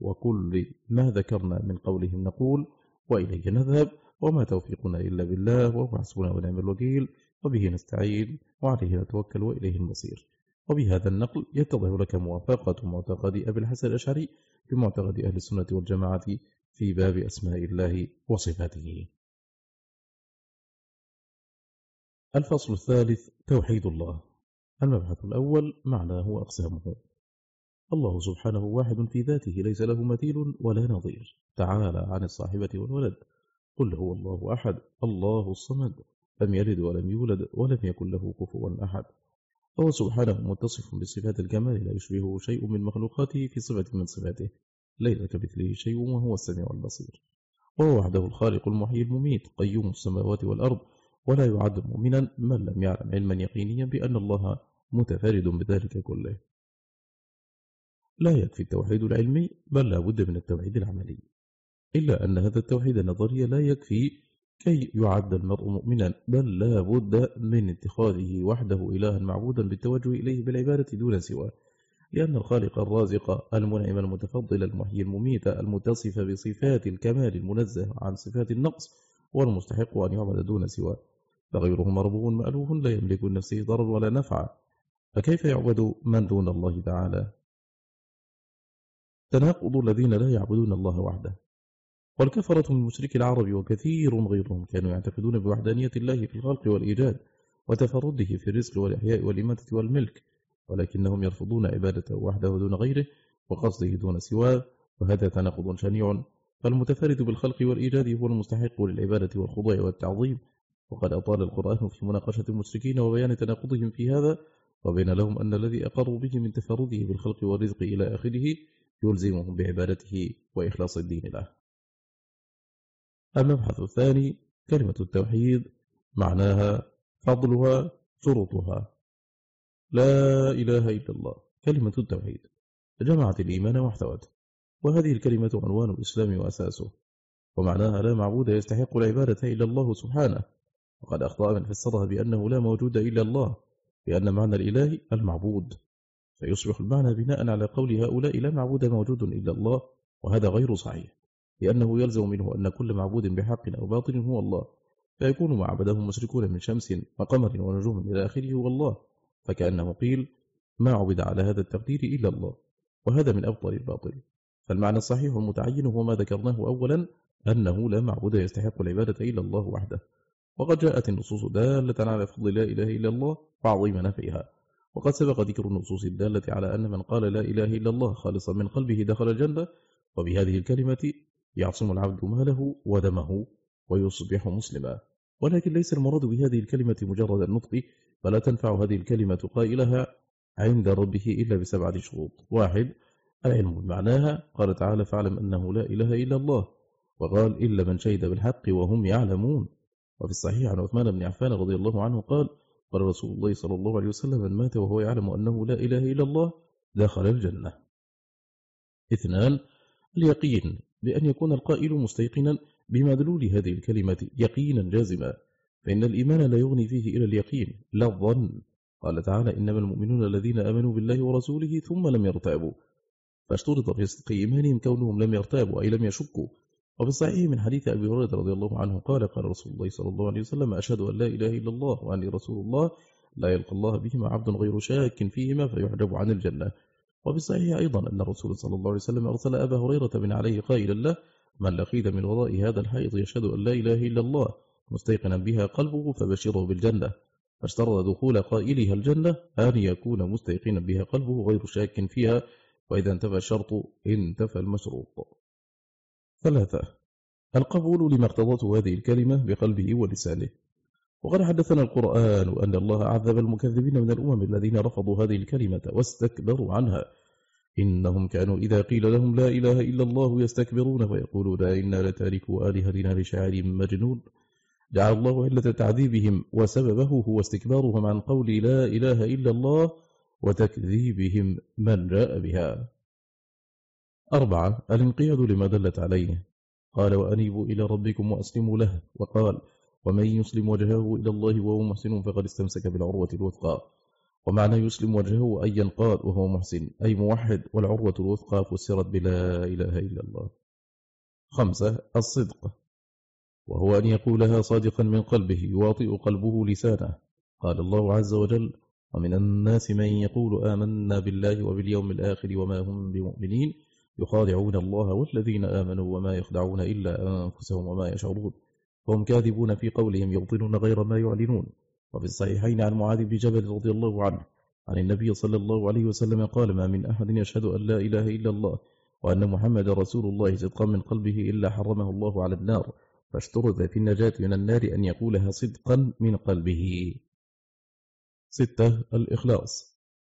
وكل ما ذكرنا من قولهم نقول؟ وإليه نذهب. وما توفيقنا إلا بالله. وهو حسبنا ونعم الوكيل. وبه نستعين وعليه نتوكل وإليه المصير. وبهذا النقل يتضح لك موافقة معتقد أبي الحسن الأشعري بمعتقد أهل السنة والجماعة في باب أسماء الله وصفاته. الفصل الثالث توحيد الله. المبحث الأول معناه وأقسامه. الله سبحانه واحد في ذاته ليس له مثيل ولا نظير. تعالى عن الصاحبة والولد. قل هو الله أحد. الله الصمد. لم يلد ولم يولد ولم يكن له كفوا أحد. فهو سبحانه متصف بصفات الكمال لا يشبهه شيء من مخلوقاته في صفة من صفاته. ليس كمثله شيء وهو السميع البصير. وهو وحده الخالق المحيي المميت قيوم السماوات والأرض ولا يعد مؤمنا من لم يعلم علما يقينيا بأن الله متفرد بذلك كله. لا يكفي التوحيد العلمي بل لا بد من التوحيد العملي. إلا أن هذا التوحيد النظري لا يكفي كي يعد المرء مؤمنا بل لا بد من اتخاذه وحده إلها معبودا بالتوجه إليه بالعبادة دون سواه. لأن الخالق الرازق المنعم المتفضل المحيي المميت المتصف بصفات الكمال المنزه عن صفات النقص والمستحق أن يعبد دون سواه. فغيره مربوب مألوف لا يملك لنفسه ضرر ولا نفع. فكيف يعبد من دون الله تعالى؟ تناقض الذين لا يعبدون الله وحده. والكفرة من مشرك العرب وكثير غيرهم كانوا يعتقدون بوحدانية الله في الخلق والإيجاد وتفرده في الرزق والإحياء والإماتة والملك ولكنهم يرفضون عبادته وحده دون غيره وقصده دون سواه وهذا تناقض شنيع. فالمتفرد بالخلق والإيجاد هو المستحق للعبادة والخضوع والتعظيم. وقد أطال القرآن في مناقشة المشركين وبيان تناقضهم في هذا وبين لهم أن الذي أقروا به من تفرده بالخلق والرزق إلى آخره يلزمهم بعبادته وإخلاص الدين له. المبحث الثاني كلمة التوحيد معناها فضلها شروطها. لا إله إلا الله كلمة التوحيد. جمعت الإيمان واحتوته وهذه الكلمة عنوان الإسلام وأساسه. ومعناها لا معبود يستحق العبادة إلا الله سبحانه. وقد أخطأ من فسرها بأنه لا موجود إلا الله لأن معنى الإله المعبود. فيصبح المعنى بناء على قول هؤلاء لا معبود موجود إلا الله وهذا غير صحيح. لأنه يلزم منه أن كل معبود بحق أو باطل هو الله فيكون ما عبدهم مشركون من شمس وقمر ونجوم إلى آخره هو الله فكأنه قيل ما عبد على هذا التقدير إلا الله وهذا من أبطل الباطل. فالمعنى الصحيح المتعين هو ما ذكرناه أولا أنه لا معبود يستحق العبادة إلا الله وحده. وقد جاءت النصوص دالة على فضل لا إله إلا الله وعظيم نفعها. وقد سبق ذكر النصوص الدالة على أن من قال لا إله إلا الله خالصا من قلبه دخل الجنة وبهذه الكلمة يعصم العبد ماله ودمه ويصبح مسلما. ولكن ليس المراد بهذه الكلمة مجرد النطق فلا تنفع هذه الكلمة قائلها عند ربه إلا بسبعة شروط. واحد العلم بمعناها. قال تعالى فاعلم أنه لا إله إلا الله. وقال إلا من شهد بالحق وهم يعلمون. وفي الصحيح عن عثمان بن عفان رضي الله عنه قال قال رسول الله صلى الله عليه وسلم من مات وهو يعلم أنه لا إله إلا الله دخل الجنة. اثنان اليقين. بأن يكون القائل مستيقنا بمدلول هذه الكلمة يقينا جازما فإن الإيمان لا يغني فيه إلى اليقين لا الظن. قال تعالى إنما المؤمنون الذين آمنوا بالله ورسوله ثم لم يرتابوا. فاشترط في صدق إيمانهم كونهم لم يرتابوا أي لم يشكوا. وفي الصحيح من حديث أبي هريرة رضي الله عنه قال قال رسول الله صلى الله عليه وسلم أشهد أن لا إله إلا الله وأني رسول الله لا يلقى الله بهما عبد غير شاك فيهما فيحجب عن الجنة. وفي الصحيح أيضا أن الرسول صلى الله عليه وسلم أرسل أبا هريرة من عليه قائلا له من لقيت من وراء هذا الحائط يشهد أن لا إله إلا الله مستيقنا بها قلبه فبشره بالجنة. فاشترط دخول قائلها الجنة أن يكون مستيقنا بها قلبه غير شاك فيها وإذا انتفى الشرط انتفى المشروط. ثلاثة القبول لما اقتضته هذه الكلمة بقلبه ولسانه. وقد حدثنا القرآن أن الله عذب المكذبين من الأمم الذين رفضوا هذه الكلمة واستكبروا عنها. إنهم كانوا إذا قيل لهم لا إله إلا الله يستكبرون ويقولون إنا لتاركوا آلهتنا لشاعر مجنون. جعل الله علة تعذيبهم وسببه هو استكبارهم عن قول لا إله إلا الله وتكذيبهم من جاء بها. أربعة الانقياد لما دلت عليه. قال وأنيبوا إلى ربكم وأسلموا له. وقال ومن يسلم وجهه إلى الله وهو محسن فقد استمسك بالعروة الوثقى. ومعنى يسلم وجهه أي ينقاد وهو محسن. أي موحد والعروة الوثقى فسرت بلا إله إلا الله. خمسة الصدق. وهو أن يقولها صادقا من قلبه يواطئ قلبه لسانه. قال الله عز وجل. ومن الناس من يقول آمنا بالله وباليوم الآخر وما هم بمؤمنين يخادعون الله والذين آمنوا وما يخدعون إلا أنفسهم وما يشعرون. فهم كاذبون في قولهم يبطلون غير ما يعلنون. وفي الصحيحين عن معاذ بن جبل رضي الله عنه عن النبي صلى الله عليه وسلم قال ما من أحد يشهد أن لا إله إلا الله وأن محمد رسول الله صدقا من قلبه إلا حرمه الله على النار فاشترط في النجاة من النار أن يقولها صدقا من قلبه. ستة الإخلاص.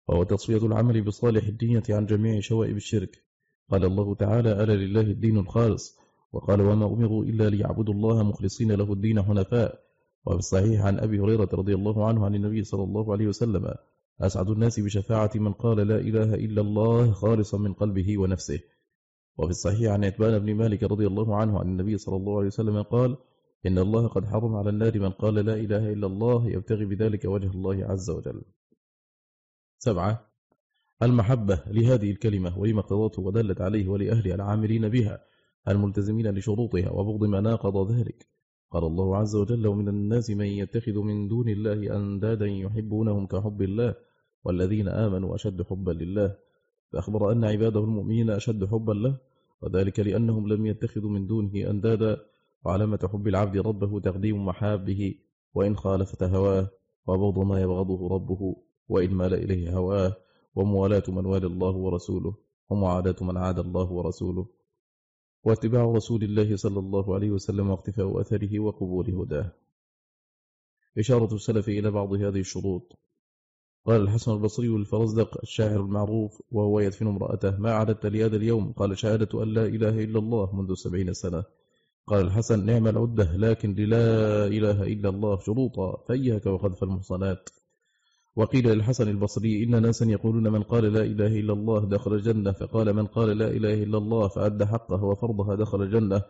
وهو تصفية العمل بصالح الدينة عن جميع شوائب الشرك. قال الله تعالى ألا لله الدين الخالص وقال وما أمروا إلا ليعبدوا الله مخلصين له الدين حنفاء. وفي الصحيح عن أبي هريرة رضي الله عنه عن النبي صلى الله عليه وسلم أسعد الناس بشفاعة من قال لا إله إلا الله خالصا من قلبه ونفسه. وفي الصحيح عن عتبان بن مالك رضي الله عنه عن النبي صلى الله عليه وسلم قال إن الله قد حرم على النار من قال لا إله إلا الله يبتغي بذلك وجه الله عز وجل. سبعة المحبة لهذه الكلمة ولما اقتضته ودلت عليه ولأهل العاملين بها. الملتزمين لشروطها وبغض ما ناقض ذلك. قال الله عز وجل ومن الناس من يتخذ من دون الله أندادا يحبونهم كحب الله والذين آمنوا أشد حبا لله. فأخبر أن عباده المؤمنين أشد حبا له وذلك لأنهم لم يتخذوا من دونه أندادا. وعلامة حب العبد ربه تقديم محابه وإن خالفت هواه وبغض ما يبغضه ربه وإن مال إليه هواه. وموالاة من والي الله ورسوله ومعاداة من عاد الله ورسوله. واتباع رسول الله صلى الله عليه وسلم واقتفاء أثره وقبول هداه. إشارة السلف إلى بعض هذه الشروط. قال الحسن البصري للفرزدق الشاعر المعروف وهو يدفن امرأته ما عددت لهذا اليوم؟ قال شهادة أن لا إله إلا الله منذ سبعين سنة. قال الحسن نعم العدة لكن للا إله إلا الله شروطا فإياك وخذف المحصنات. وقيل للحسن البصري إن ناسا يقولون من قال لا إله إلا الله دخل الجنة فقال من قال لا إله إلا الله فأدى حقه وفرضها دخل الجنة.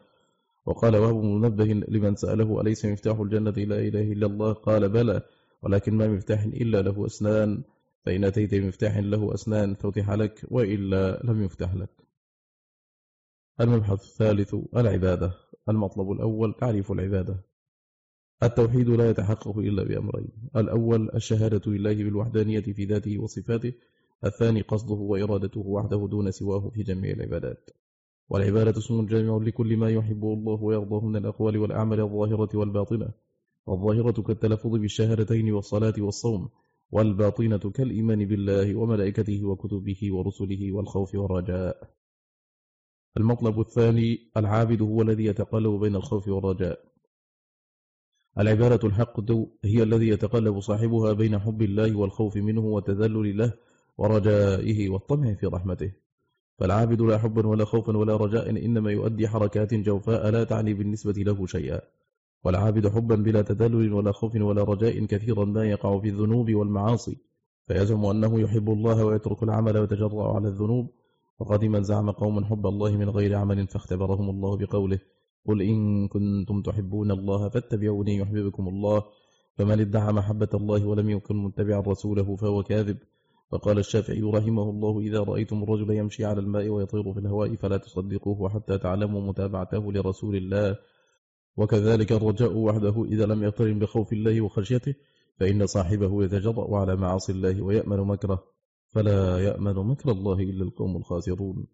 وقال وهو منبه لمن سأله أليس مفتاح الجنة لا إله إلا الله؟ قال بلى ولكن ما مفتاح إلا له أسنان فإن أتيت بمفتاح له أسنان فتح لك وإلا لم يفتح لك. المبحث الثالث العبادة. المطلب الأول تعريف العبادة. التوحيد لا يتحقق إلا بأمرين. الأول الشهادة لله بالوحدانية في ذاته وصفاته. الثاني قصده وإرادته وحده دون سواه في جميع العبادات. والعبادة اسم جامع لكل ما يحبه الله ويرضاه من الأقوال والأعمال الظاهرة والباطنة. والظاهرة كالتلفظ بالشهادتين والصلاة والصوم. والباطنة كالإيمان بالله وملائكته وكتبه ورسله والخوف والرجاء. المطلب الثاني العابد هو الذي يتقلب بين الخوف والرجاء. العبارة الحق هي الذي يتقلب صاحبها بين حب الله والخوف منه وتذلل له ورجائه والطمع في رحمته. فالعابد لا حبا ولا خوفا ولا رجاء إنما يؤدي حركات جوفاء لا تعني بالنسبة له شيئا. والعابد حبا بلا تذلل ولا خوف ولا رجاء كثيرا ما يقع في الذنوب والمعاصي. فيزعم أنه يحب الله ويترك العمل ويتجرأ على الذنوب. وقد من زعم قوم حب الله من غير عمل فاختبرهم الله بقوله قل إن كنتم تحبون الله فاتبعوني يحببكم الله فمن ادعى محبة الله ولم يكن متبعا رسوله فهو كاذب فقال الشافعي رحمه الله إذا رأيتم الرجل يمشي على الماء ويطير في الهواء فلا تصدقوه حتى تعلموا متابعته لرسول الله وكذلك الرجاء وحده إذا لم يقترن بخوف الله وخشيته فإن صاحبه يتجرأ على معاصي الله ويأمن مكره فلا يأمن مكر الله إلا القوم الخاسرون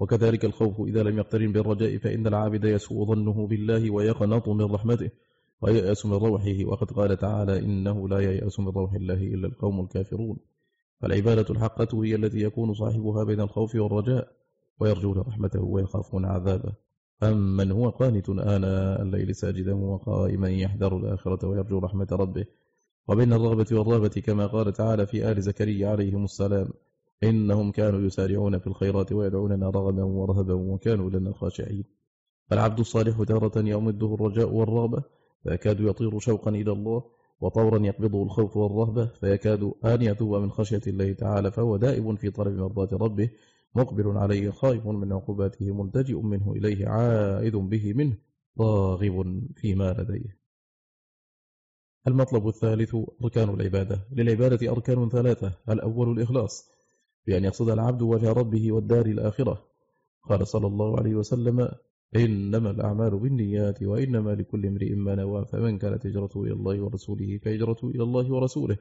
وكذلك الخوف إذا لم يقترن بالرجاء فإن العابد يسوء ظنه بالله ويقنط من رحمته ويأس من روحه. وقد قال تعالى إنه لا ييأس من روح الله إلا القوم الكافرون. فالعبادة الحقة هي التي يكون صاحبها بين الخوف والرجاء ويرجون رحمته ويخافون عذابه. أمن هو قانت آناء الليل ساجدا وقائما يحذر الآخرة ويرجو رحمة ربه. وبين الرغبة والرهبة كما قال تعالى في آل زكريا عليهم السلام. إنهم كانوا يسارعون في الخيرات ويدعوننا رغبا ورهبا وكانوا لنا خاشعين. فالعبد الصالح تارة يمده الرجاء والرغبة فيكاد يطير شوقا إلى الله وطورا يقبضه الخوف والرهبة فيكاد أن يتوب من خشية الله تعالى فهو دائب في طلب مرضات ربه مقبل عليه خائف من عقوباته ملتجئ منه إليه عائد به منه راغب فيما لديه. المطلب الثالث أركان العبادة. للعبادة أركان ثلاثة. الأول الإخلاص. بأن يقصد العبد وجه ربه والدار الآخرة. قال صلى الله عليه وسلم إنما الأعمال بالنيات وإنما لكل امرئ ما نوى فمن كانت هجرته إلى الله ورسوله فهجرته إلى الله ورسوله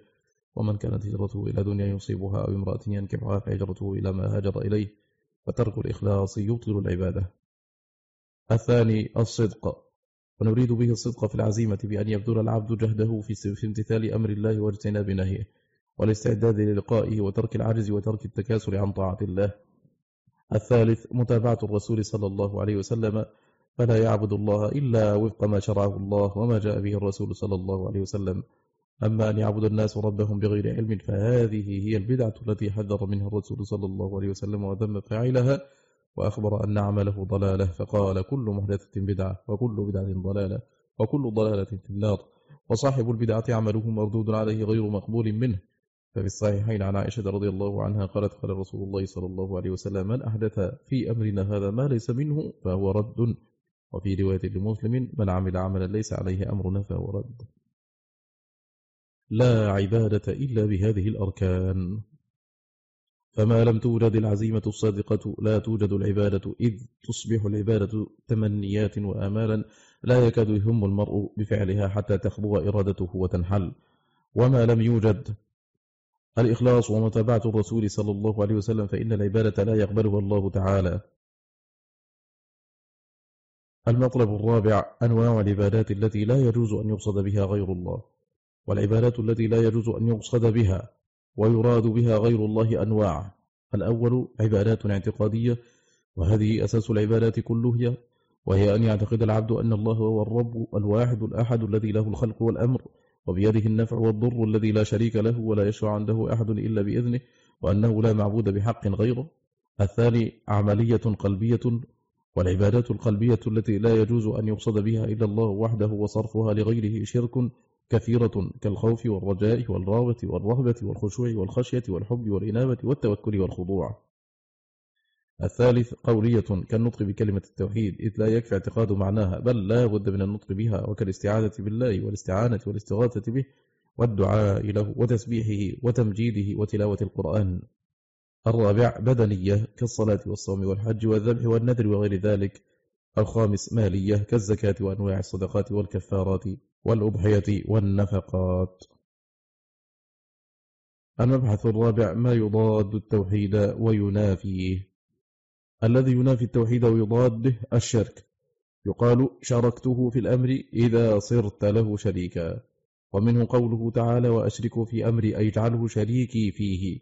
ومن كانت هجرته إلى دنيا يصيبها أو امرأة ينكحها فهجرته إلى ما هاجر إليه فترك الإخلاص يبطل العبادة. الثاني الصدق. ونريد به الصدق في العزيمة بأن يبذل العبد جهده في امتثال أمر الله واجتناب نهيه. والاستعداد للقائه وترك العجز وترك التكاسل عن طاعة الله. الثالث متابعة الرسول صلى الله عليه وسلم فلا يعبد الله إلا وفق ما شرعه الله وما جاء به الرسول صلى الله عليه وسلم. أما أن يعبد الناس ربهم بغير علم فهذه هي البدعة التي حذر منها الرسول صلى الله عليه وسلم وذم فاعلها وأخبر أن عمله ضلالة فقال كل محدثة بدعة وكل بدعة ضلالة وكل ضلالة في النار. وصاحب البدعة عمله مردود عليه غير مقبول منه. ففي الصحيحين عن عائشة رضي الله عنها قالت قال رسول الله صلى الله عليه وسلم من أحدث في أمرنا هذا ما ليس منه فهو رد. وفي رواية لمسلم من عمل عملا ليس عليه أمرنا فهو رد. لا عبادة إلا بهذه الأركان. فما لم توجد العزيمة الصادقة لا توجد العبادة إذ تصبح العبادة تمنيات وآمالا لا يكاد يهم المرء بفعلها حتى تخبو إرادته وتنحل. وما لم يوجد الإخلاص ومتابعة الرسول صلى الله عليه وسلم فإن العبادة لا يقبلها الله تعالى. المطلب الرابع أنواع العبادات التي لا يجوز أن يقصد بها غير الله. والعبادات التي لا يجوز أن يقصد بها ويراد بها غير الله أنواع. الأول عبادات اعتقادية وهذه أساس العبادات كلها وهي أن يعتقد العبد أن الله هو الرب الواحد الأحد الذي له الخلق والأمر. وبيده النفع والضر الذي لا شريك له ولا يشرع عنده أحد إلا بإذنه وأنه لا معبود بحق غيره. الثاني عملية قلبية والعبادات القلبية التي لا يجوز أن يقصد بها إلا الله وحده وصرفها لغيره شرك كثيرة كالخوف والرجاء والراغة والرهبة والخشوع والخشية والحب والإنابة والتوكل والخضوع. الثالث قولية كالنطق بكلمة التوحيد إذ لا يكفي اعتقاد معناها بل لا بد من النطق بها وكالاستعاذة بالله والاستعانة والاستغاثة به والدعاء له وتسبيحه وتمجيده وتلاوة القرآن. الرابع بدنية كالصلاة والصوم والحج والذبح والنذر وغير ذلك. الخامس مالية كالزكاة وأنواع الصدقات والكفارات والأضحية والنفقات. المبحث الرابع ما يضاد التوحيد وينافيه. الذي ينافي التوحيد ويضاده الشرك. يقال شاركته في الأمر إذا صرت له شريكا. ومنه قوله تعالى وأشرك في أمري أي اجعله شريكي فيه.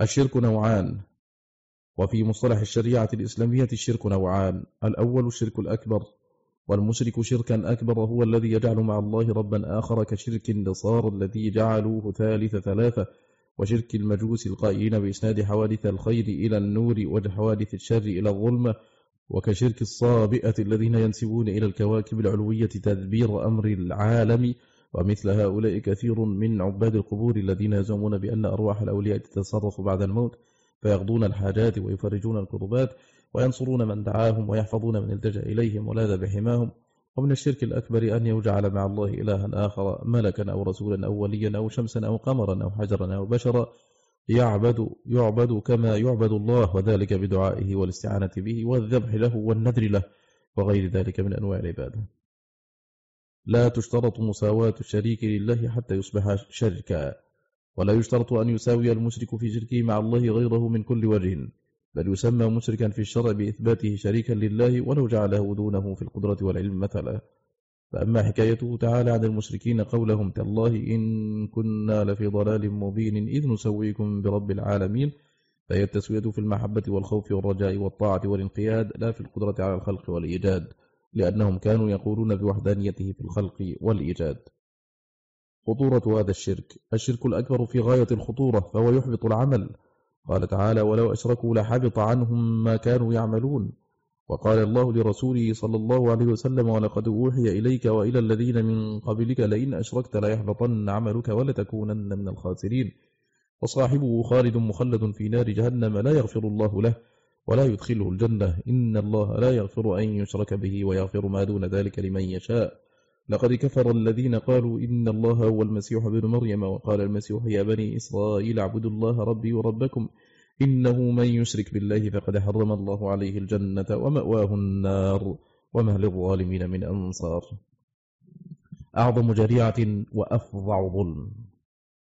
الشرك نوعان. وفي مصطلح الشريعة الإسلامية الشرك نوعان. الأول الشرك الأكبر والمشرك شركا أكبر هو الذي يجعل مع الله ربا آخر كشرك النصارى الذي جعلوه ثالث ثلاثة. وشرك المجوس القائلين بإسناد حوادث الخير إلى النور وحوادث الشر إلى الظلمة وكشرك الصابئة الذين ينسبون إلى الكواكب العلوية تدبير أمر العالم. ومثل هؤلاء كثير من عباد القبور الذين يزعمون بأن أرواح الأولياء تتصرف بعد الموت فيقضون الحاجات ويفرجون الكربات وينصرون من دعاهم ويحفظون من التجأ إليهم ولاذ بحماهم. ومن الشرك الأكبر أن يجعل مع الله إلها آخر ملكا أو رسولا أو وليا أو شمسا أو قمرا أو حجرا أو بشرا يعبد, يعبد كما يعبد الله وذلك بدعائه والاستعانة به والذبح له والنذر له وغير ذلك من أنواع العبادة. لا تشترط مساواة الشريك لله حتى يصبح شركا ولا يشترط أن يساوي المشرك في شركه مع الله غيره من كل وجه. بل يسمى مشركا في الشرع بإثباته شريكا لله ولو جعله دونه في القدرة والعلم مثلا. فأما حكايته تعالى عن المشركين قولهم تالله إن كنا لفي ضلال مبين إذ نسويكم برب العالمين. فهي التسوية في المحبة والخوف والرجاء والطاعة والانقياد لا في القدرة على الخلق والإيجاد لأنهم كانوا يقولون بوحدانيته في الخلق والإيجاد. خطورة هذا الشرك. الشرك الأكبر في غاية الخطورة فهو يحبط العمل. قال تعالى ولو أشركوا لحبط عنهم ما كانوا يعملون. وقال الله لرسوله صلى الله عليه وسلم ولقد أوحي إليك وإلى الذين من قبلك لئن أشركت ليحبطن عملك ولتكونن من الخاسرين. وصاحبه خالد مخلد في نار جهنم لا يغفر الله له ولا يدخله الجنة. إن الله لا يغفر أن يشرك به ويغفر ما دون ذلك لمن يشاء. لقد كفر الذين قالوا إن الله هو المسيح بن مريم وقال المسيح يا بني إسرائيل اعبدوا الله ربي وربكم إنه من يشرك بالله فقد حرم الله عليه الجنة ومأواه النار وما للظالمين من أنصار. أعظم جريعة وأفظع ظلم.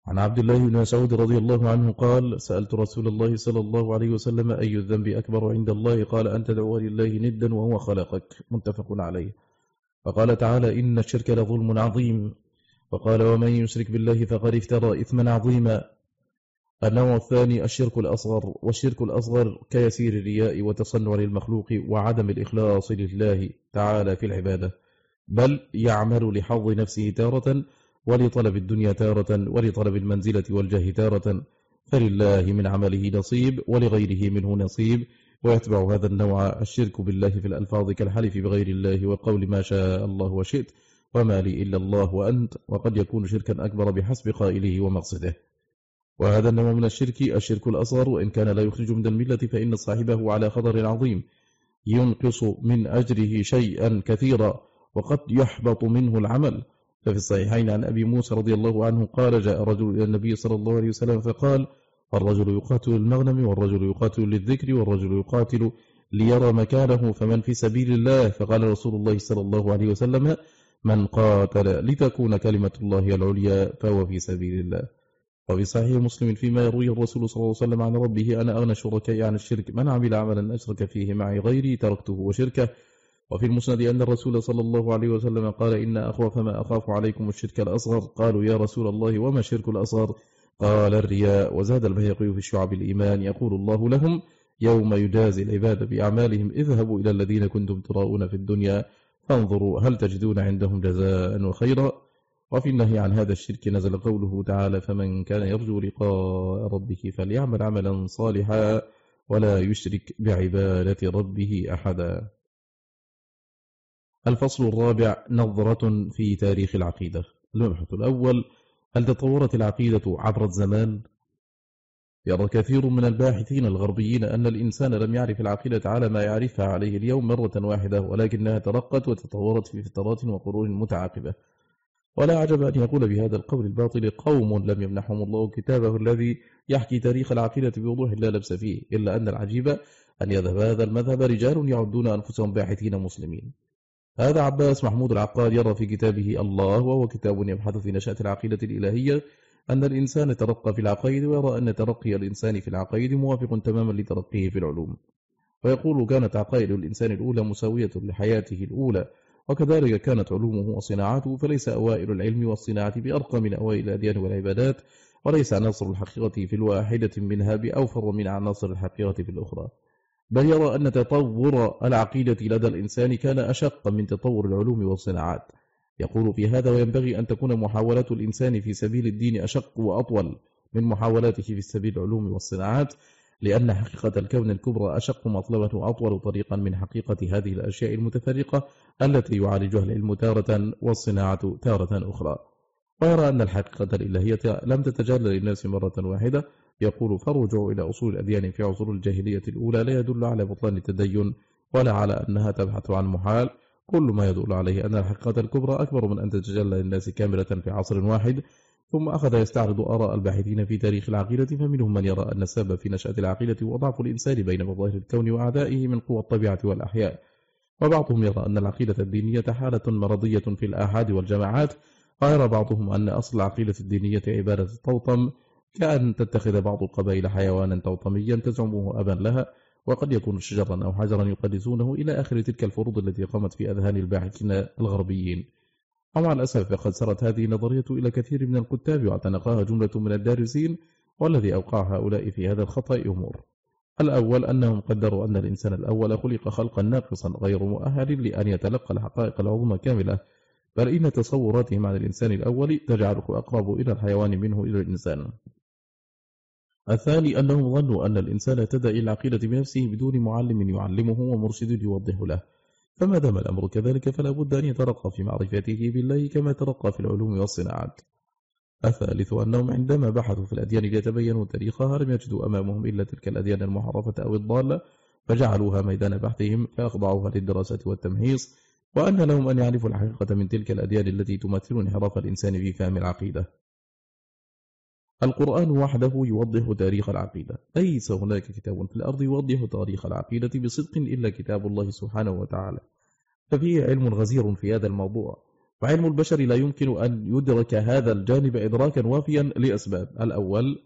عن عبد الله بن مسعود رضي الله عنه قال سألت رسول الله صلى الله عليه وسلم أي الذنب أكبر عند الله؟ قال أن تدعو لله ندا وهو خلقك. متفق عليه. فقال تعالى إن الشرك لظلم عظيم. وقال ومن يشرك بالله فقد افترى إثما عظيما. النوع الثاني الشرك الأصغر والشرك الأصغر كيسير الرياء وتصنع للمخلوق وعدم الإخلاص لله تعالى في العبادة. بل يعمل لحظ نفسه تارة ولطلب الدنيا تارة ولطلب المنزلة والجاه تارة. فلله من عمله نصيب ولغيره منه نصيب. ويتبع هذا النوع الشرك بالله في الألفاظ كالحلف بغير الله وقول ما شاء الله وشئت وما لي إلا الله وأنت وقد يكون شركا أكبر بحسب قائله ومقصده. وهذا النوع من الشرك الشرك الأصغر وإن كان لا يخرج من الملة فإن صاحبه على خطر عظيم. ينقص من أجره شيئا كثيرا وقد يحبط منه العمل. ففي الصحيحين عن أبي موسى رضي الله عنه قال جاء رجل إلى النبي صلى الله عليه وسلم فقال الرجل يقاتل المغنم والرجل يقاتل للذكر والرجل يقاتل ليرى مكانه فمن في سبيل الله؟ فقال رسول الله صلى الله عليه وسلم من قاتل لتكون كلمة الله العليا فهو في سبيل الله. وفي صحيح مسلم فيما يرويه الرسول صلى الله عليه وسلم عن ربه أنا أغنى شركاء عن الشرك من عمل عملا أشرك فيه معي غيري تركته وشركه. وفي المسند أن الرسول صلى الله عليه وسلم قال إن أخوف ما أخاف عليكم الشرك الأصغر. قالوا يا رسول الله وما الشرك الأصغر؟ قال الرياء وزاد البيقي في الشعب الإيمان يقول الله لهم يوم يجازي العباد بأعمالهم اذهبوا إلى الذين كنتم تراؤون في الدنيا فانظروا هل تجدون عندهم جزاء وخيرا. وفي النهي عن هذا الشرك نزل قوله تعالى فمن كان يرجو لقاء ربه فليعمل عملا صالحا ولا يشرك بعبادة ربه أحدا. الفصل الرابع نظرة في تاريخ العقيدة. المبحث الأول هل تطورت العقيدة عبر الزمان؟ يرى كثير من الباحثين الغربيين أن الإنسان لم يعرف العقيدة على ما يعرفها عليه اليوم مرة واحدة ولكنها ترقت وتطورت في فترات وقرون متعاقبة ولا عجب أن يقول بهذا القول الباطل قوم لم يمنحهم الله كتابه الذي يحكي تاريخ العقيدة بوضوح لا لبس فيه إلا أن العجيب أن يذهب هذا المذهب رجال يعدون أنفسهم باحثين مسلمين هذا عباس محمود العقاد يرى في كتابه الله وهو كتاب يبحث في نشأة العقيدة الإلهية أن الإنسان ترقى في العقائد ويرى أن ترقي الإنسان في العقائد موافق تماما لترقيه في العلوم. ويقول كانت عقائد الإنسان الأولى مساوية لحياته الأولى وكذلك كانت علومه وصناعاته فليس أوائل العلم والصناعة بأرقى من أوائل الأديان والعبادات وليس عناصر الحقيقة في الواحدة منها بأوفر من عناصر الحقيقة في الأخرى بل يرى أن تطور العقيدة لدى الإنسان كان أشق من تطور العلوم والصناعات. يقول في هذا وينبغي أن تكون محاولات الإنسان في سبيل الدين أشق وأطول من محاولاته في سبيل العلوم والصناعات لأن حقيقة الكون الكبرى أشق مطلبة وأطول طريقا من حقيقة هذه الأشياء المتفرقة التي يعالجها العلم تارة والصناعة تارة أخرى. ويرى أن الحقيقة الإلهية لم تتجلى للناس مرة واحدة يقول فرجعوا إلى أصول الأديان في عصور الجاهلية الأولى لا يدل على بطلان التدين ولا على أنها تبحث عن محال. كل ما يدل عليه أن الحقيقة الكبرى أكبر من أن تتجلى للناس كاملة في عصر واحد. ثم أخذ يستعرض آراء الباحثين في تاريخ العقيدة فمنهم من يرى أن السبب في نشأة العقيدة وضعف الإنسان بين مظاهر الكون وأعدائه من قوى الطبيعة والأحياء. وبعضهم يرى أن العقيدة الدينية حالة مرضية في الآحاد والجماعات. ويرى بعضهم أن أصل العقيدة الدينية عبادة الطوطم كأن تتخذ بعض القبائل حيوانا توطميا تزعمه أبا لها وقد يكون شجرا أو حجرا يقدسونه إلى آخر تلك الفروض التي قامت في أذهان الباحثين الغربيين. ومع الأسف فقد سرت هذه النظرية إلى كثير من الكتاب واعتنقها جملة من الدارسين والذي أوقع هؤلاء في هذا الخطأ أمور. الأول أنهم قدروا أن الإنسان الأول خلق خلقا ناقصا غير مؤهل لأن يتلقى الحقائق العظمى كاملة بل إن تصوراتهم عن الإنسان الأول تجعله أقرب إلى الحيوان منه إلى الإنسان. الثاني أنهم ظنوا أن الإنسان اهتدى إلى العقيدة بنفسه بدون معلم يعلمه ومرشد يوضح له. فما دام الأمر كذلك فلا بد أن يترقى في معرفته بالله كما ترقى في العلوم والصناعات. الثالث أنهم عندما بحثوا في الأديان ليتبينوا تاريخها لم يجدوا أمامهم إلا تلك الأديان المحرفة أو الضالة فجعلوها ميدان بحثهم فأخضعوها للدراسة والتمهيص وأن لهم أن يعرفوا الحقيقة من تلك الأديان التي تمثل انحراف الإنسان في فهم العقيدة. القرآن وحده يوضح تاريخ العقيدة. ليس هناك كتاب في الأرض يوضح تاريخ العقيدة بصدق إلا كتاب الله سبحانه وتعالى. ففيه علم غزير في هذا الموضوع. وعلم البشر لا يمكن أن يدرك هذا الجانب إدراكا وافيا لأسباب. الأول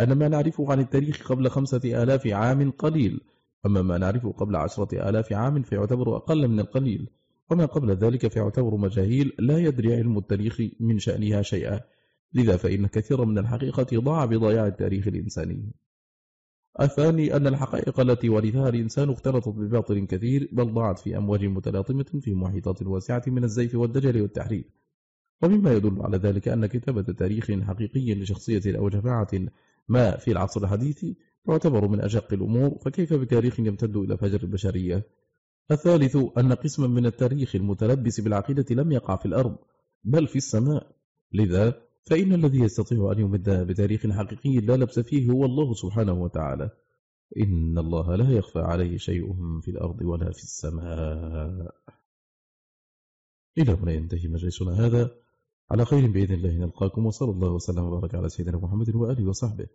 أن ما نعرفه عن التاريخ قبل خمسة آلاف عام قليل. أما ما نعرفه قبل عشرة آلاف عام فيعتبر أقل من القليل. وما قبل ذلك فيعتبر مجاهيل لا يدري علم التاريخ من شأنها شيئا. لذا فإن كثيرا من الحقيقة ضاع بضياع التاريخ الإنساني. الثاني أن الحقائق التي ورثها الإنسان اختلطت بباطل كثير بل ضاعت في أمواج متلاطمة في محيطات واسعة من الزيف والدجل والتحريف ومما يدل على ذلك أن كتابة تاريخ حقيقي لشخصية أو جماعة ما في العصر الحديث تعتبر من أجق الأمور فكيف بتاريخ يمتد إلى فجر البشرية؟ الثالث أن قسما من التاريخ المتلبس بالعقيدة لم يقع في الأرض بل في السماء. لذا فإن الذي يستطيع أن يمد بتاريخ حقيقي لا لبس فيه هو الله سبحانه وتعالى. إن الله لا يخفى عليه شيء في الأرض ولا في السماء. إلى هنا ينتهي مجلسنا هذا. على خير بإذن الله نلقاكم وصلى الله وسلم وبارك على سيدنا محمد وآله وصحبه.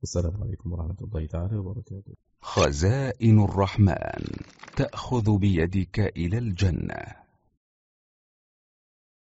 والسلام عليكم ورحمة الله تعالى وبركاته. خزائن الرحمن تأخذ بيدك إلى الجنة.